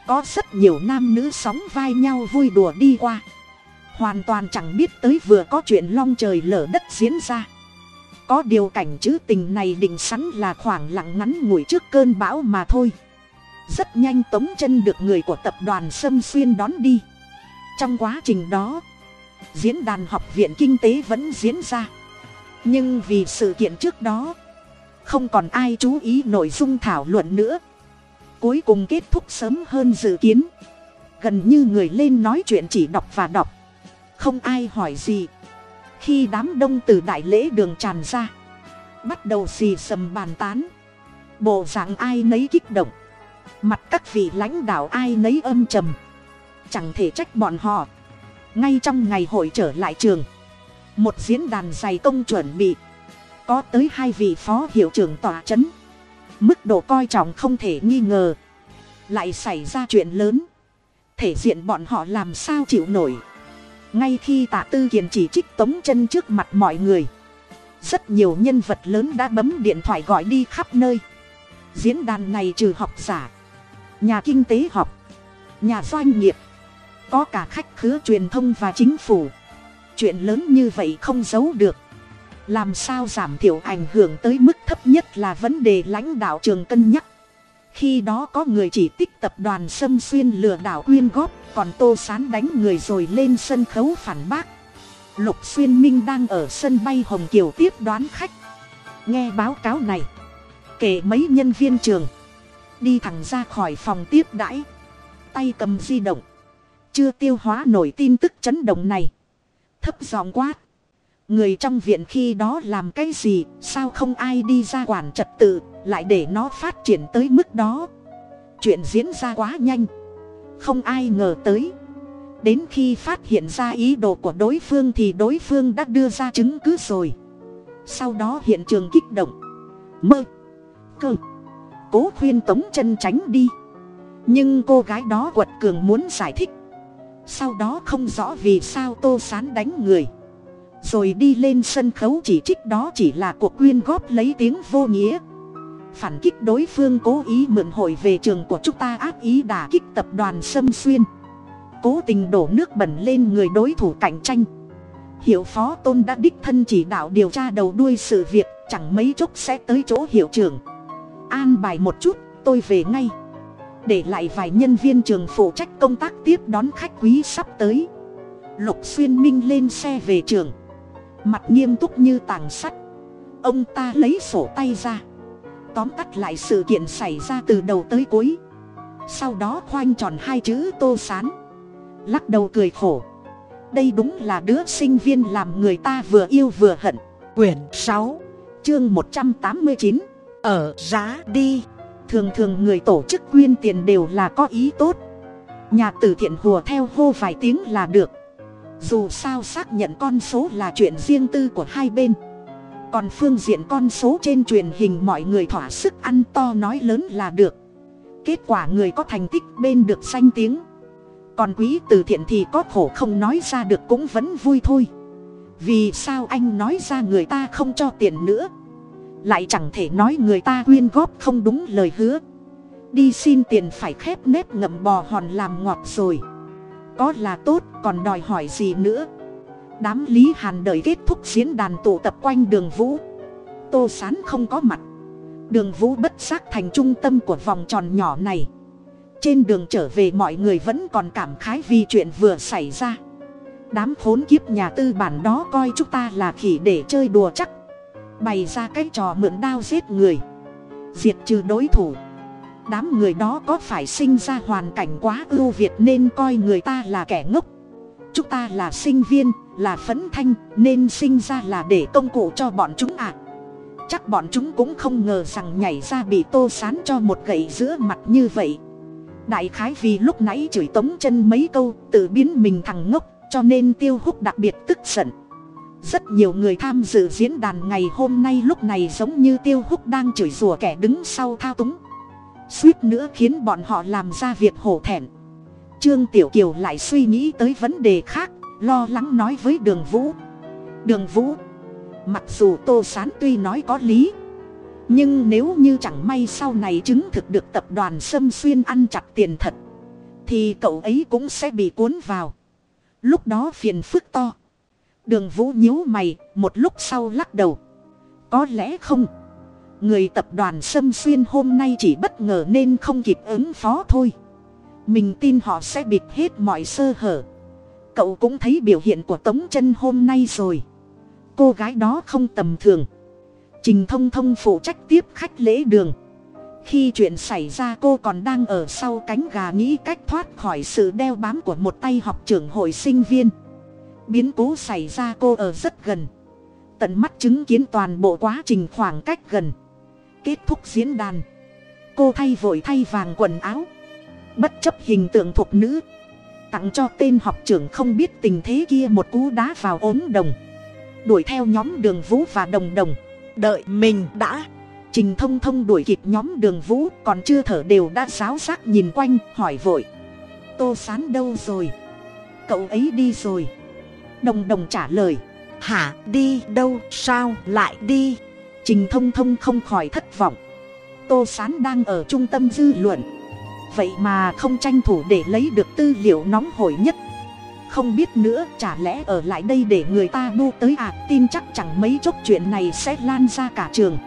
có rất nhiều nam nữ sóng vai nhau vui đùa đi qua. Hoàn toàn chẳng biết tới vừa có chuyện long trời lở đất diễn ra. Có điều cảnh chữ tình này định sẵn là khoảng lặng ngắn ngủi trước cơn bão mà thôi. Rất nhanh tống chân được người của tập đoàn sâm xuyên đón đi trong quá trình đó, diễn đàn học viện kinh tế vẫn diễn ra. Nhưng vì sự kiện trước đó, không còn ai chú ý nội dung thảo luận nữa. Cuối cùng kết thúc sớm hơn dự kiến. Gần như người lên nói chuyện chỉ đọc và đọc. Không ai hỏi gì. Khi đám đông từ đại lễ đường tràn ra, bắt đầu xì xầm bàn tán. Bộ dạng ai nấy kích động. Mặt các vị lãnh đạo ai nấy âm trầm chẳng thể trách bọn họ. Ngay trong ngày hội trở lại trường, một diễn đàn dày công chuẩn bị. Có tới hai vị phó hiệu trưởng tòa c h ấ n mức độ coi trọng không thể nghi ngờ. Lại xảy ra chuyện lớn. Thể diện bọn họ làm sao chịu nổi. Ngay khi tạ tư kiền chỉ trích tống chân trước mặt mọi người, rất nhiều nhân vật lớn đã bấm điện thoại gọi đi khắp nơi. Diễn đàn này trừ học giả, nhà kinh tế học, nhà doanh nghiệp có cả khách khứa truyền thông và chính phủ. Chuyện lớn như vậy không giấu được. Làm sao giảm thiểu ảnh hưởng tới mức thấp nhất là vấn đề lãnh đạo trường cân nhắc. Khi đó có người chỉ tích tập đoàn xâm xuyên lừa đảo quyên góp, còn tô sán đánh người rồi lên sân khấu phản bác. Lục xuyên minh đang ở sân bay hồng kiều tiếp đoán khách. Nghe báo cáo này, kể mấy nhân viên trường đi thẳng ra khỏi phòng tiếp đãi. Tay cầm di động chưa tiêu hóa nổi tin tức chấn động này. Thấp giọng quát. Người trong viện khi đó làm cái gì, sao không ai đi ra quản trật tự, lại để nó phát triển tới mức đó? Chuyện diễn ra quá nhanh. Không ai ngờ tới. Đến khi phát hiện ra ý đồ của đối phương thì đối phương đã đưa ra chứng cứ rồi. Sau đó hiện trường kích động. Mơ. Cơ. Cố khuyên tống chân tránh đi. Nhưng cô gái đó quật cường muốn giải thích sau đó không rõ vì sao tô sán đánh người. Rồi đi lên sân khấu chỉ trích đó chỉ là cuộc quyên góp lấy tiếng vô nghĩa. Phản kích đối phương cố ý mượn hội về trường của chúng ta ác ý đả kích tập đoàn sâm xuyên. Cố tình đổ nước bẩn lên người đối thủ cạnh tranh. Hiệu phó tôn đã đích thân chỉ đạo điều tra đầu đuôi sự việc, chẳng mấy chốc sẽ tới chỗ hiệu trưởng. An bài một chút, tôi về ngay để lại vài nhân viên trường phụ trách công tác tiếp đón khách quý sắp tới. Lục xuyên minh lên xe về trường. Mặt nghiêm túc như tàng sắt. Ông ta lấy sổ tay ra. Tóm tắt lại sự kiện xảy ra từ đầu tới cuối. Sau đó khoanh tròn hai chữ tô sán. Lắc đầu cười khổ. Đây đúng là đứa sinh viên làm người ta vừa yêu vừa hận. Quyển sáu, chương một trăm tám mươi chín. Ở giá đi thường thường người tổ chức quyên tiền đều là có ý tốt. Nhà từ thiện hùa theo hô vài tiếng là được. Dù sao xác nhận con số là chuyện riêng tư của hai bên. Còn phương diện con số trên truyền hình mọi người thỏa sức ăn to nói lớn là được. Kết quả người có thành tích bên được danh tiếng. Còn quý từ thiện thì có khổ không nói ra được cũng vẫn vui thôi. Vì sao anh nói ra người ta không cho tiền nữa? Lại chẳng thể nói người ta quyên góp không đúng lời hứa. Đi xin tiền phải khép nếp ngậm bò hòn làm ngọt rồi. Có là tốt, còn đòi hỏi gì nữa? Đám lý hàn đợi kết thúc diễn đàn tụ tập quanh đường vũ. Tô sán không có mặt. Đường vũ bất giác thành trung tâm của vòng tròn nhỏ này. Trên đường trở về mọi người vẫn còn cảm khái vì chuyện vừa xảy ra. Đám khốn kiếp nhà tư bản đó coi chúng ta là khỉ để chơi đùa chắc bày ra cái trò mượn đao giết người. Diệt trừ đối thủ. Đám người đó có phải sinh ra hoàn cảnh quá ưu việt nên coi người ta là kẻ ngốc? Chúng ta là sinh viên, là phấn thanh, nên sinh ra là để công cụ cho bọn chúng ạ à. chắc bọn chúng cũng không ngờ rằng nhảy ra bị tô sán cho một gậy giữa mặt như vậy. Đại khái vì lúc nãy chửi tống chân mấy câu, tự biến mình thằng ngốc, cho nên tiêu hút đặc biệt tức giận rất nhiều người tham dự diễn đàn ngày hôm nay lúc này giống như tiêu húc đang chửi rủa kẻ đứng sau thao túng. Suýt nữa khiến bọn họ làm ra việc hổ thẹn. Trương tiểu kiều lại suy nghĩ tới vấn đề khác, lo lắng nói với đường vũ. Đường vũ, mặc dù tô sán tuy nói có lý, nhưng nếu như chẳng may sau này chứng thực được tập đoàn sâm xuyên ăn chặt tiền thật, thì cậu ấy cũng sẽ bị cuốn vào. Lúc đó phiền phức to đường vũ nhíu mày, một lúc sau lắc đầu. Có lẽ không. Người tập đoàn xâm xuyên hôm nay chỉ bất ngờ nên không kịp ứng phó thôi. Mình tin họ sẽ bịt hết mọi sơ hở. Cậu cũng thấy biểu hiện của tống chân hôm nay rồi. Cô gái đó không tầm thường. Trình thông thông phụ trách tiếp khách lễ đường. Khi chuyện xảy ra cô còn đang ở sau cánh gà nghĩ cách thoát khỏi sự đeo bám của một tay học trưởng hội sinh viên biến cố xảy ra cô ở rất gần. Tận mắt chứng kiến toàn bộ quá trình khoảng cách gần. Kết thúc diễn đàn. Cô thay vội thay vàng quần áo. Bất chấp hình tượng thuộc nữ. Tặng cho tên học trưởng không biết tình thế kia một cú đá vào ốm đồng. Đuổi theo nhóm đường vũ và đồng đồng. Đợi mình đã. Trình thông thông đuổi kịp nhóm đường vũ, còn chưa thở đều đã sáo xác nhìn quanh, hỏi vội. Tô sán đâu rồi? Cậu ấy đi rồi đồng đồng trả lời. Hả, đi đâu, sao lại đi? Trình thông thông không khỏi thất vọng. Tô sán đang ở trung tâm dư luận. Vậy mà không tranh thủ để lấy được tư liệu nóng hổi nhất. Không biết nữa, chả lẽ ở lại đây để người ta bu tới à? Tin chắc chẳng mấy chốc chuyện này sẽ lan ra cả trường.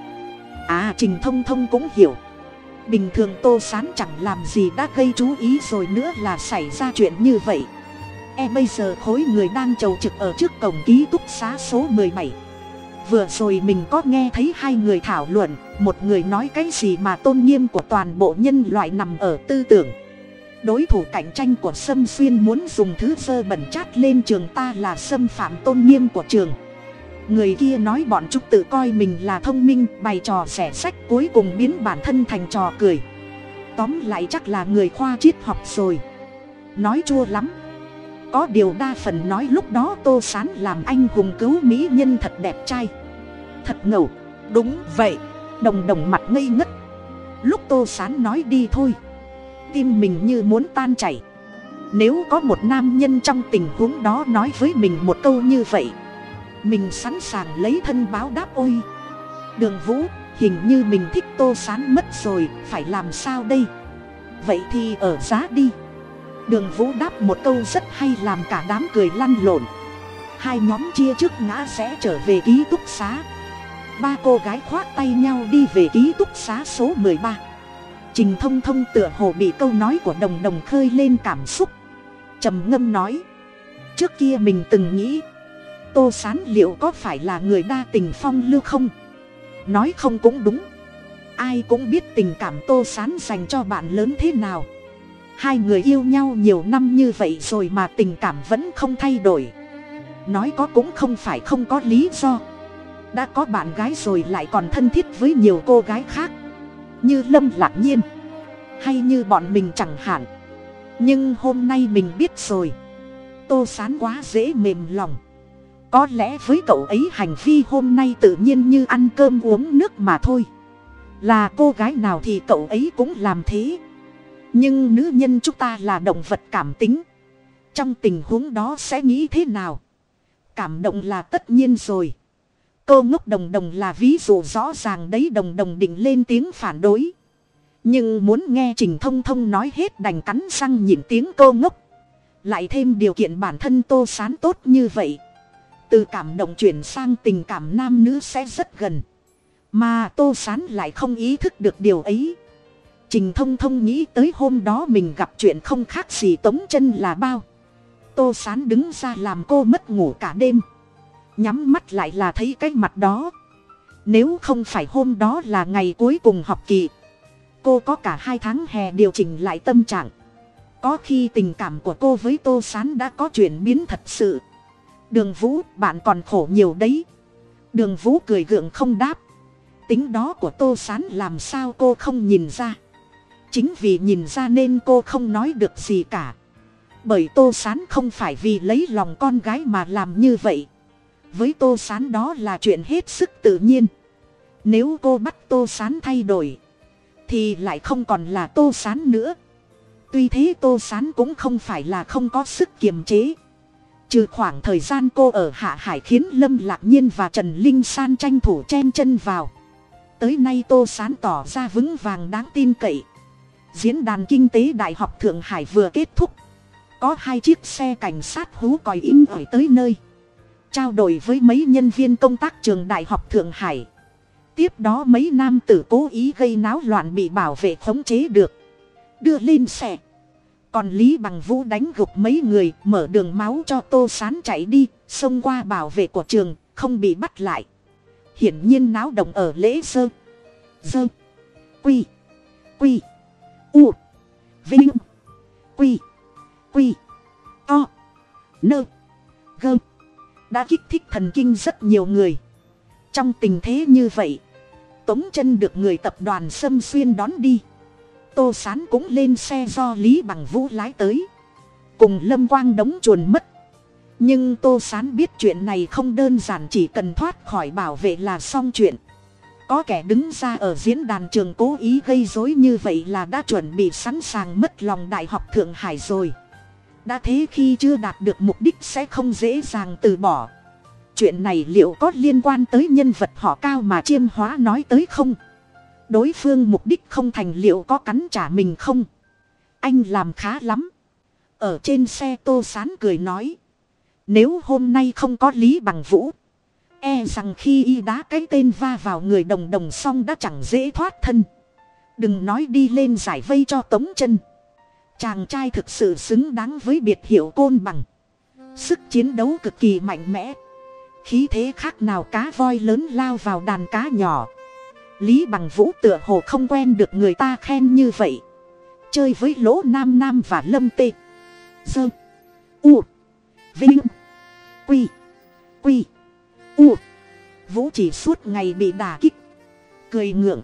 À trình thông thông cũng hiểu. Bình thường tô sán chẳng làm gì đã gây chú ý rồi nữa là xảy ra chuyện như vậy e bây giờ khối người đang chầu trực ở trước cổng ký túc xá số mười bảy. Vừa rồi mình có nghe thấy hai người thảo luận, một người nói cái gì mà tôn nghiêm của toàn bộ nhân loại nằm ở tư tưởng. Đối thủ cạnh tranh của sâm xuyên muốn dùng thứ sơ bẩn chát lên trường ta là xâm phạm tôn nghiêm của trường. Người kia nói bọn chúng tự coi mình là thông minh, bày trò xẻ sách, cuối cùng biến bản thân thành trò cười. Tóm lại chắc là người khoa triết học rồi. Nói chua lắm có điều đa phần nói lúc đó tô sán làm anh hùng cứu mỹ nhân thật đẹp trai. Thật ngầu. Đúng vậy. Đồng đồng mặt ngây ngất. Lúc tô sán nói đi thôi. Tim mình như muốn tan chảy. Nếu có một nam nhân trong tình huống đó nói với mình một câu như vậy, mình sẵn sàng lấy thân báo đáp ôi. Đường vũ, hình như mình thích tô sán mất rồi, phải làm sao đây? Vậy thì ở giá đi đường vũ đáp một câu rất hay làm cả đám cười lăn lộn. Hai nhóm chia trước ngã sẽ trở về ký túc xá. Ba cô gái khoác tay nhau đi về ký túc xá số mười ba. Trình thông thông tựa hồ bị câu nói của đồng đồng khơi lên cảm xúc. Trầm ngâm nói, trước kia mình từng nghĩ, tô sán liệu có phải là người đa tình phong lưu không? Nói không cũng đúng. Ai cũng biết tình cảm tô sán dành cho bạn lớn thế nào hai người yêu nhau nhiều năm như vậy rồi mà tình cảm vẫn không thay đổi. Nói có cũng không phải không có lý do. Đã có bạn gái rồi lại còn thân thiết với nhiều cô gái khác. Như lâm lạc nhiên. Hay như bọn mình chẳng hạn. Nhưng hôm nay mình biết rồi. Tô sán quá dễ mềm lòng. Có lẽ với cậu ấy hành vi hôm nay tự nhiên như ăn cơm uống nước mà thôi. Là cô gái nào thì cậu ấy cũng làm thế nhưng nữ nhân chúng ta là động vật cảm tính. Trong tình huống đó sẽ nghĩ thế nào? Cảm động là tất nhiên rồi. Cô ngốc đồng đồng là ví dụ rõ ràng đấy, đồng đồng định lên tiếng phản đối. Nhưng muốn nghe trình thông thông nói hết đành cắn răng nhịn tiếng cô ngốc. Lại thêm điều kiện bản thân tô sán tốt như vậy. Từ cảm động chuyển sang tình cảm nam nữ sẽ rất gần. Mà tô sán lại không ý thức được điều ấy trình thông thông nghĩ tới hôm đó mình gặp chuyện không khác gì tống chân là bao. Tô sán đứng ra làm cô mất ngủ cả đêm. Nhắm mắt lại là thấy cái mặt đó. Nếu không phải hôm đó là ngày cuối cùng học kỳ, cô có cả hai tháng hè điều chỉnh lại tâm trạng. Có khi tình cảm của cô với tô sán đã có chuyển biến thật sự. Đường vũ, bạn còn khổ nhiều đấy. Đường vũ cười gượng không đáp. Tính đó của tô sán làm sao cô không nhìn ra chính vì nhìn ra nên cô không nói được gì cả. Bởi tô s á n không phải vì lấy lòng con gái mà làm như vậy. Với tô s á n đó là chuyện hết sức tự nhiên. Nếu cô bắt tô s á n thay đổi, thì lại không còn là tô s á n nữa. Tuy thế tô s á n cũng không phải là không có sức kiềm chế. Trừ khoảng thời gian cô ở hạ hải khiến lâm lạc nhiên và trần linh san tranh thủ chen chân vào. Tới nay tô s á n tỏ ra vững vàng đáng tin cậy diễn đàn kinh tế đại học thượng hải vừa kết thúc. Có hai chiếc xe cảnh sát hú còi in ỏi tới nơi. Trao đổi với mấy nhân viên công tác trường đại học thượng hải. Tiếp đó mấy nam tử cố ý gây náo loạn bị bảo vệ khống chế được. Đưa lên xe. Còn lý bằng vũ đánh gục mấy người, mở đường máu cho tô sán chạy đi, xông qua bảo vệ của trường, không bị bắt lại. Hiển nhiên náo động ở lễ sơ. Dơ quy. Quy u, vinh, quy quy, to nơ gơ đã kích thích thần kinh rất nhiều người. Trong tình thế như vậy, tống chân được người tập đoàn xâm xuyên đón đi. Tô s á n cũng lên xe do lý bằng vũ lái tới. Cùng lâm quang đóng chuồn mất. Nhưng tô s á n biết chuyện này không đơn giản chỉ cần thoát khỏi bảo vệ là xong chuyện có kẻ đứng ra ở diễn đàn trường cố ý gây dối như vậy là đã chuẩn bị sẵn sàng mất lòng đại học thượng hải rồi. Đã thế khi chưa đạt được mục đích sẽ không dễ dàng từ bỏ. Chuyện này liệu có liên quan tới nhân vật họ cao mà chiêm hóa nói tới không? Đối phương mục đích không thành liệu có cắn trả mình không? Anh làm khá lắm. Ở trên xe tô sán cười nói, nếu hôm nay không có lý bằng vũ e rằng khi y đá cái tên va vào người đồng đồng xong đã chẳng dễ thoát thân. Đừng nói đi lên giải vây cho tống chân. Chàng trai thực sự xứng đáng với biệt hiệu côn bằng. Sức chiến đấu cực kỳ mạnh mẽ. Khí thế khác nào cá voi lớn lao vào đàn cá nhỏ. Lý bằng vũ tựa hồ không quen được người ta khen như vậy. Chơi với lỗ nam nam và lâm tê. Dơ u. Vinh. Quy. Quy u. Vũ chỉ suốt ngày bị đà kích. Cười ngượng.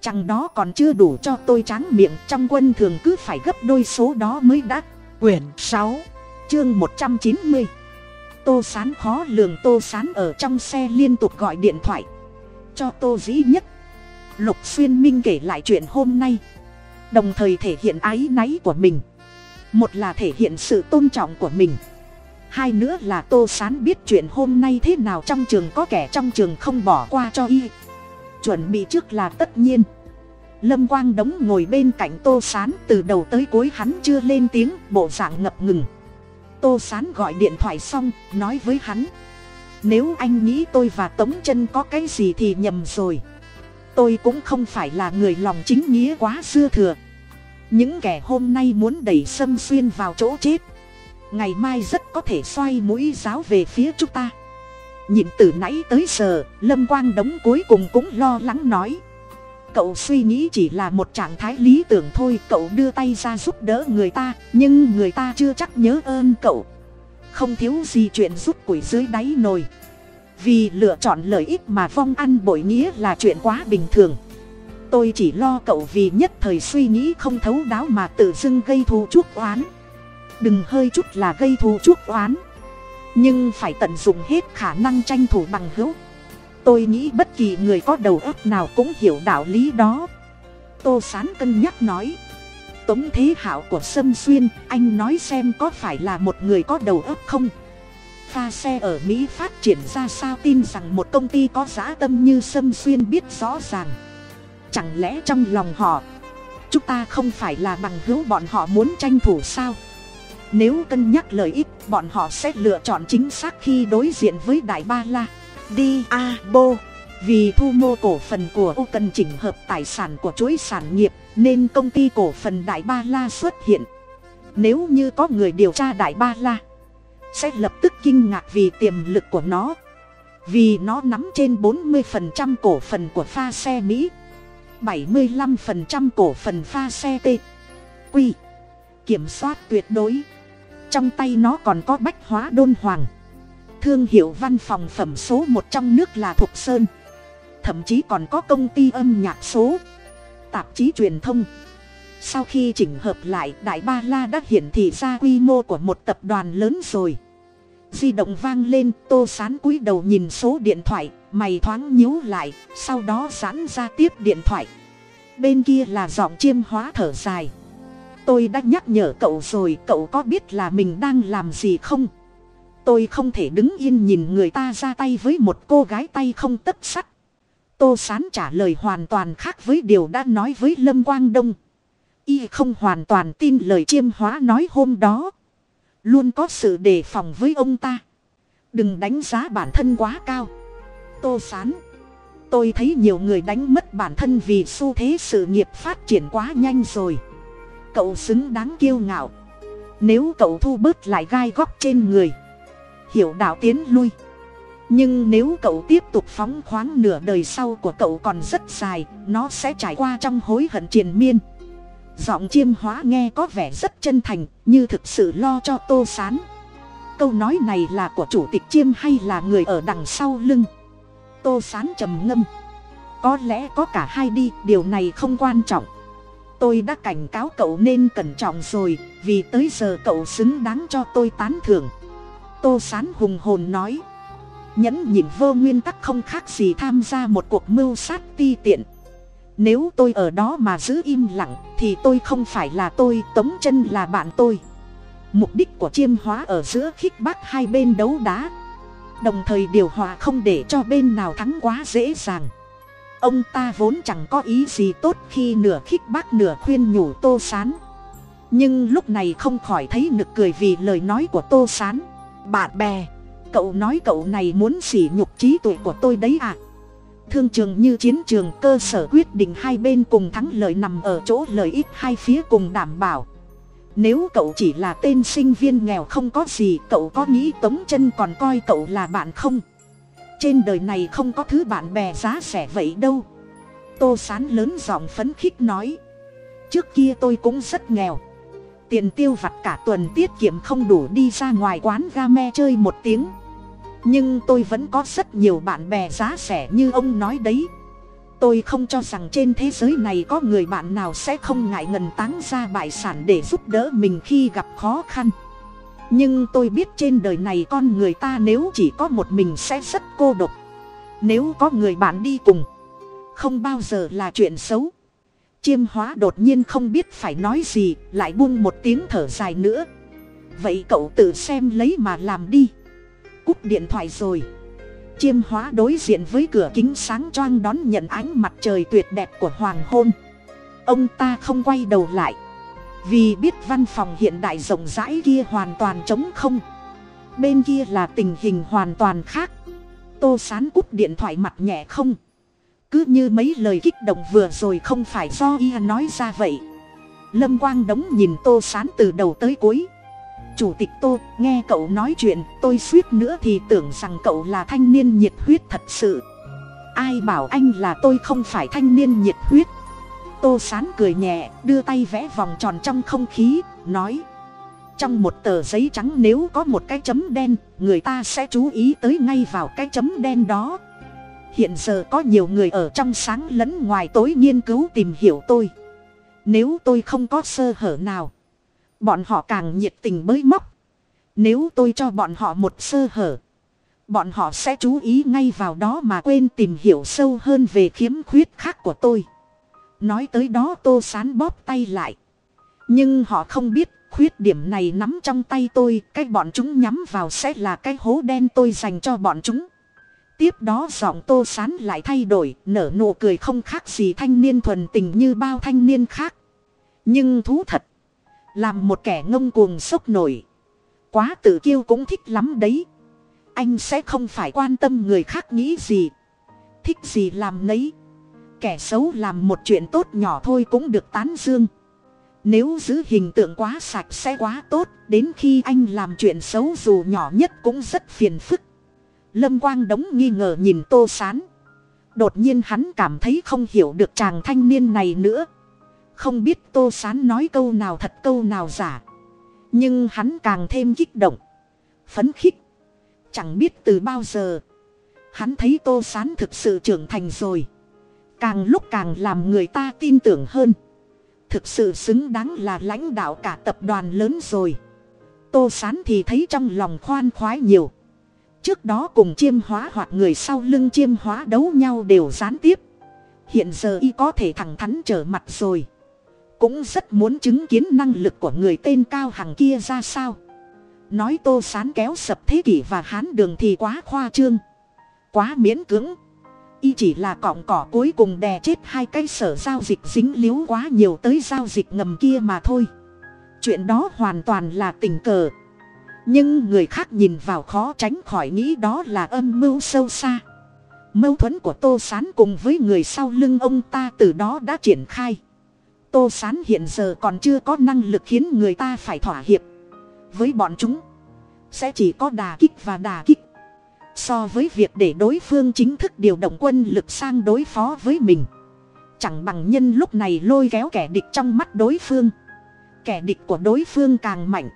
Chẳng đó còn chưa đủ cho tôi tráng miệng, trong quân thường cứ phải gấp đôi số đó mới đắt Quyển sáu, chương một trăm chín mươi. Tô sán khó lường, tô sán ở trong xe liên tục gọi điện thoại. Cho tô dĩ nhất. Lục xuyên minh kể lại chuyện hôm nay. Đồng thời thể hiện áy náy của mình. Một là thể hiện sự tôn trọng của mình hai nữa là tô sán biết chuyện hôm nay thế nào trong trường, có kẻ trong trường không bỏ qua cho y. Chuẩn bị trước là tất nhiên. Lâm quang đống ngồi bên cạnh tô sán, từ đầu tới cuối hắn chưa lên tiếng, bộ dạng ngập ngừng. Tô sán gọi điện thoại xong, nói với hắn. Nếu anh nghĩ tôi và tống chân có cái gì thì nhầm rồi. Tôi cũng không phải là người lòng chính nghĩa quá xưa thừa. Những kẻ hôm nay muốn đẩy xâm xuyên vào chỗ chết ngày mai rất có thể xoay mũi giáo về phía chúng ta. Nhìn từ nãy tới giờ, lâm quang đống cuối cùng cũng lo lắng nói. Cậu suy nghĩ chỉ là một trạng thái lý tưởng thôi, cậu đưa tay ra giúp đỡ người ta, nhưng người ta chưa chắc nhớ ơn cậu. Không thiếu gì chuyện giúp củi dưới đáy nồi. Vì lựa chọn lợi ích mà vong ăn bội nghĩa là chuyện quá bình thường. Tôi chỉ lo cậu vì nhất thời suy nghĩ không thấu đáo mà tự dưng gây thù chuốc oán đừng hơi chút là gây thù chuốc oán. Nhưng phải tận dụng hết khả năng tranh thủ bằng hữu. Tôi nghĩ bất kỳ người có đầu óc nào cũng hiểu đạo lý đó. Tô sán cân nhắc nói, tống thế hảo của sâm xuyên, anh nói xem có phải là một người có đầu óc không? Pha xe ở mỹ phát triển ra sao tin rằng một công ty có giá tâm như sâm xuyên biết rõ ràng? Chẳng lẽ trong lòng họ, chúng ta không phải là bằng hữu bọn họ muốn tranh thủ sao? Nếu cân nhắc lợi ích, bọn họ sẽ lựa chọn chính xác khi đối diện với đại ba la. Đi A Bô. Vì thu mua cổ phần của U cần chỉnh hợp tài sản của chuỗi sản nghiệp, nên công ty cổ phần đại ba la xuất hiện. Nếu như có người điều tra đại ba la, sẽ lập tức kinh ngạc vì tiềm lực của nó. Vì nó nắm trên 40% cổ phần của pha xe mỹ 75% cổ phần pha xe t. Quy. Kiểm soát tuyệt đối trong tay nó còn có bách hóa đôn hoàng. Thương hiệu văn phòng phẩm số một trong nước là thục sơn. Thậm chí còn có công ty âm nhạc số. Tạp chí truyền thông. Sau khi chỉnh hợp lại, đại ba la đã hiển thị ra quy mô của một tập đoàn lớn rồi. Di động vang lên, tô sán cúi đầu nhìn số điện thoại, mày thoáng nhíu lại, sau đó giãn ra tiếp điện thoại. Bên kia là giọng chiêm hóa thở dài tôi đã nhắc nhở cậu rồi, cậu có biết là mình đang làm gì không? Tôi không thể đứng yên nhìn người ta ra tay với một cô gái tay không tất sắt. Tô sán trả lời hoàn toàn khác với điều đã nói với lâm quang đông. Y không hoàn toàn tin lời chiêm hóa nói hôm đó. Luôn có sự đề phòng với ông ta. Đừng đánh giá bản thân quá cao. Tô sán, tôi thấy nhiều người đánh mất bản thân vì xu thế sự nghiệp phát triển quá nhanh rồi cậu xứng đáng kiêu ngạo. Nếu cậu thu bớt lại gai góc trên người, hiểu đạo tiến lui. Nhưng nếu cậu tiếp tục phóng khoáng nửa đời sau của cậu còn rất dài, nó sẽ trải qua trong hối hận triền miên. Giọng chiêm hóa nghe có vẻ rất chân thành, như thực sự lo cho tô s á n câu nói này là của chủ tịch chiêm hay là người ở đằng sau lưng? Tô s á n trầm ngâm. Có lẽ có cả hai đi, điều này không quan trọng tôi đã cảnh cáo cậu nên cẩn trọng rồi, vì tới giờ cậu xứng đáng cho tôi tán thưởng. Tô s á n hùng hồn nói. Nhẫn nhịn vô nguyên tắc không khác gì tham gia một cuộc mưu sát ti tiện. Nếu tôi ở đó mà giữ im lặng, thì tôi không phải là tôi, tống chân là bạn tôi. Mục đích của chiêm hóa ở giữa khích bác hai bên đấu đá. Đồng thời điều hòa không để cho bên nào thắng quá dễ dàng ông ta vốn chẳng có ý gì tốt khi nửa khích bác nửa khuyên nhủ tô sán. Nhưng lúc này không khỏi thấy nực cười vì lời nói của tô sán. Bạn bè, cậu nói cậu này muốn xỉ nhục trí tuệ của tôi đấy à? Thương trường như chiến trường cơ sở quyết định hai bên cùng thắng lợi nằm ở chỗ lợi ích hai phía cùng đảm bảo. Nếu cậu chỉ là tên sinh viên nghèo không có gì, cậu có nghĩ tống chân còn coi cậu là bạn không? Trên đời này không có thứ bạn bè giá rẻ vậy đâu. Tô sán lớn giọng phấn khích nói, trước kia tôi cũng rất nghèo. Tiền tiêu vặt cả tuần tiết kiệm không đủ đi ra ngoài quán ga me chơi một tiếng. Nhưng tôi vẫn có rất nhiều bạn bè giá rẻ như ông nói đấy. Tôi không cho rằng trên thế giới này có người bạn nào sẽ không ngại ngần táng ra bại sản để giúp đỡ mình khi gặp khó khăn nhưng tôi biết trên đời này con người ta nếu chỉ có một mình sẽ rất cô độc. Nếu có người bạn đi cùng, không bao giờ là chuyện xấu. Chiêm hóa đột nhiên không biết phải nói gì, lại buông một tiếng thở dài nữa. Vậy cậu tự xem lấy mà làm đi. Cúp điện thoại rồi. Chiêm hóa đối diện với cửa kính sáng choang đón nhận ánh mặt trời tuyệt đẹp của hoàng hôn. Ông ta không quay đầu lại vì biết văn phòng hiện đại rộng rãi kia hoàn toàn trống không. Bên kia là tình hình hoàn toàn khác. Tô sán cúp điện thoại mặt nhẹ không. Cứ như mấy lời kích động vừa rồi không phải do y nói ra vậy. Lâm quang đống nhìn tô sán từ đầu tới cuối. Chủ tịch tô, nghe cậu nói chuyện, tôi suýt nữa thì tưởng rằng cậu là thanh niên nhiệt huyết thật sự. Ai bảo anh là tôi không phải thanh niên nhiệt huyết? Tô sán cười nhẹ, đưa tay vẽ vòng tròn trong không khí, nói, trong một tờ giấy trắng nếu có một cái chấm đen, người ta sẽ chú ý tới ngay vào cái chấm đen đó. Hiện giờ có nhiều người ở trong sáng lẫn ngoài tối nghiên cứu tìm hiểu tôi. Nếu tôi không có sơ hở nào, bọn họ càng nhiệt tình bới móc. Nếu tôi cho bọn họ một sơ hở, bọn họ sẽ chú ý ngay vào đó mà quên tìm hiểu sâu hơn về khiếm khuyết khác của tôi nói tới đó tô sán bóp tay lại nhưng họ không biết, khuyết điểm này nắm trong tay tôi, cái bọn chúng nhắm vào sẽ là cái hố đen tôi dành cho bọn chúng tiếp đó giọng tô sán lại thay đổi, nở nụ cười không khác gì thanh niên thuần tình như bao thanh niên khác nhưng thú thật, làm một kẻ ngông cuồng sốc nổi. Quá tự kiêu cũng thích lắm đấy. Anh sẽ không phải quan tâm người khác nghĩ gì. Thích gì làm nấy. Kẻ xấu làm một chuyện tốt nhỏ thôi cũng được tán dương. Nếu giữ hình tượng quá sạch sẽ quá tốt. Đến khi anh làm chuyện xấu dù nhỏ nhất cũng rất phiền phức. Lâm Quang đống nghi ngờ nhìn tô sán. Đột nhiên hắn cảm thấy không hiểu được chàng thanh niên này nữa không biết tô sán nói câu nào thật câu nào giả nhưng hắn càng thêm kích động phấn khích chẳng biết từ bao giờ hắn thấy tô sán thực sự trưởng thành rồi càng lúc càng làm người ta tin tưởng hơn. Thực sự xứng đáng là lãnh đạo cả tập đoàn lớn rồi. Tô sán thì thấy trong lòng khoan khoái nhiều. Trước đó cùng chiêm hóa hoặc người sau lưng chiêm hóa đấu nhau đều gián tiếp. Hiện giờ y có thể thẳng thắn trở mặt rồi. Cũng rất muốn chứng kiến năng lực của người tên cao hằng kia ra sao. Nói tô sán kéo sập thế kỷ và hán đường thì quá khoa trương. Quá miễn cưỡng y chỉ là cọng cỏ cuối cùng đè chết hai cái sở giao dịch dính líu quá nhiều tới giao dịch ngầm kia mà thôi. Chuyện đó hoàn toàn là tình cờ. Nhưng người khác nhìn vào khó tránh khỏi nghĩ đó là âm mưu sâu xa. Mâu thuẫn của tô s á n cùng với người sau lưng ông ta từ đó đã triển khai. Tô s á n hiện giờ còn chưa có năng lực khiến người ta phải thỏa hiệp với bọn chúng. Sẽ chỉ có đà kích và đà kích so với việc để đối phương chính thức điều động quân lực sang đối phó với mình. Chẳng bằng nhân lúc này lôi kéo kẻ địch trong mắt đối phương. Kẻ địch của đối phương càng mạnh,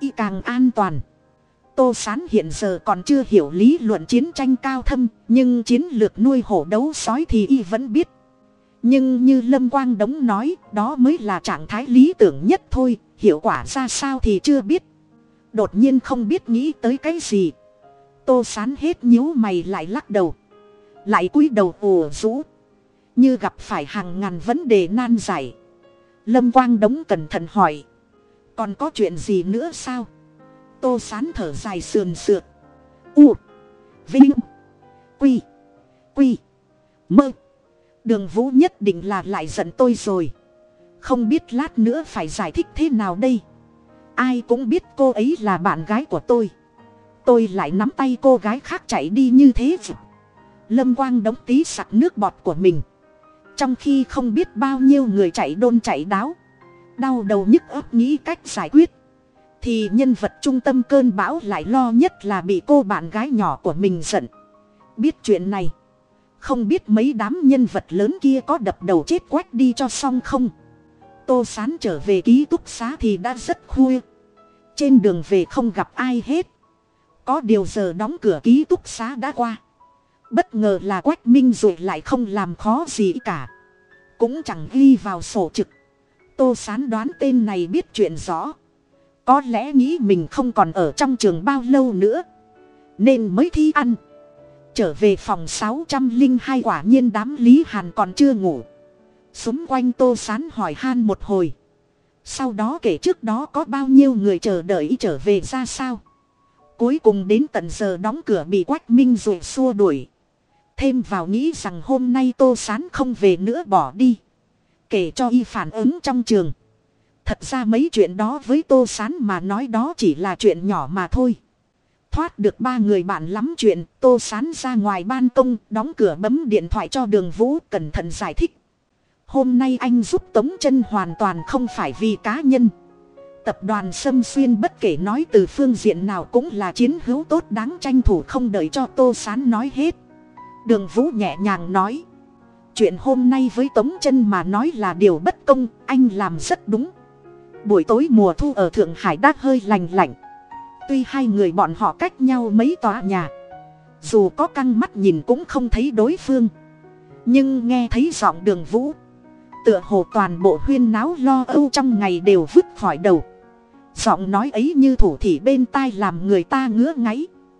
y càng an toàn. Tô s á n hiện giờ còn chưa hiểu lý luận chiến tranh cao thâm, nhưng chiến lược nuôi hổ đấu sói thì y vẫn biết. Nhưng như lâm quang đống nói, đó mới là trạng thái lý tưởng nhất thôi, hiệu quả ra sao thì chưa biết. Đột nhiên không biết nghĩ tới cái gì tô sán hết nhíu mày lại lắc đầu. Lại cúi đầu ùa rũ. Như gặp phải hàng ngàn vấn đề nan giải. Lâm quang đống cẩn thận hỏi. Còn có chuyện gì nữa sao? Tô sán thở dài sườn sượt. U, vinh, quy quy, mơ. Đường vũ nhất định là lại giận tôi rồi. Không biết lát nữa phải giải thích thế nào đây? Ai cũng biết cô ấy là bạn gái của tôi tôi lại nắm tay cô gái khác chạy đi như thế lâm quang đóng tí sặc nước bọt của mình. Trong khi không biết bao nhiêu người chạy đôn chạy đáo, đau đầu nhức ấp nghĩ cách giải quyết, thì nhân vật trung tâm cơn bão lại lo nhất là bị cô bạn gái nhỏ của mình giận. Biết chuyện này, không biết mấy đám nhân vật lớn kia có đập đầu chết quách đi cho xong không? Tô sán trở về ký túc xá thì đã rất khuya. Trên đường về không gặp ai hết có điều giờ đóng cửa ký túc xá đã qua. Bất ngờ là quách minh rồi lại không làm khó gì cả. Cũng chẳng ghi vào sổ trực. Tô sán đoán tên này biết chuyện rõ. Có lẽ nghĩ mình không còn ở trong trường bao lâu nữa. Nên mới thi ăn. Trở về phòng sáu trăm linh hai quả nhiên đám lý hàn còn chưa ngủ. Xung quanh tô sán hỏi han một hồi. Sau đó kể trước đó có bao nhiêu người chờ đợi trở về ra sao? Cuối cùng đến tận giờ đóng cửa bị quách minh rồi xua đuổi. Thêm vào nghĩ rằng hôm nay tô sán không về nữa bỏ đi. Kể cho y phản ứng trong trường. Thật ra mấy chuyện đó với tô sán mà nói đó chỉ là chuyện nhỏ mà thôi. Thoát được ba người bạn lắm chuyện, tô sán ra ngoài ban công, đóng cửa bấm điện thoại cho đường vũ, cẩn thận giải thích. Hôm nay anh giúp tống chân hoàn toàn không phải vì cá nhân tập đoàn sâm xuyên bất kể nói từ phương diện nào cũng là chiến hữu tốt đáng tranh thủ không đợi cho tô sán nói hết. Đường vũ nhẹ nhàng nói, chuyện hôm nay với tống chân mà nói là điều bất công, anh làm rất đúng. Buổi tối mùa thu ở thượng hải đã hơi lành lạnh. Tuy hai người bọn họ cách nhau mấy tòa nhà, dù có căng mắt nhìn cũng không thấy đối phương. Nhưng nghe thấy giọng đường vũ, tựa hồ toàn bộ huyên náo lo âu trong ngày đều vứt khỏi đầu giọng nói ấy như thủ thị bên tai làm người ta ngứa ngáy.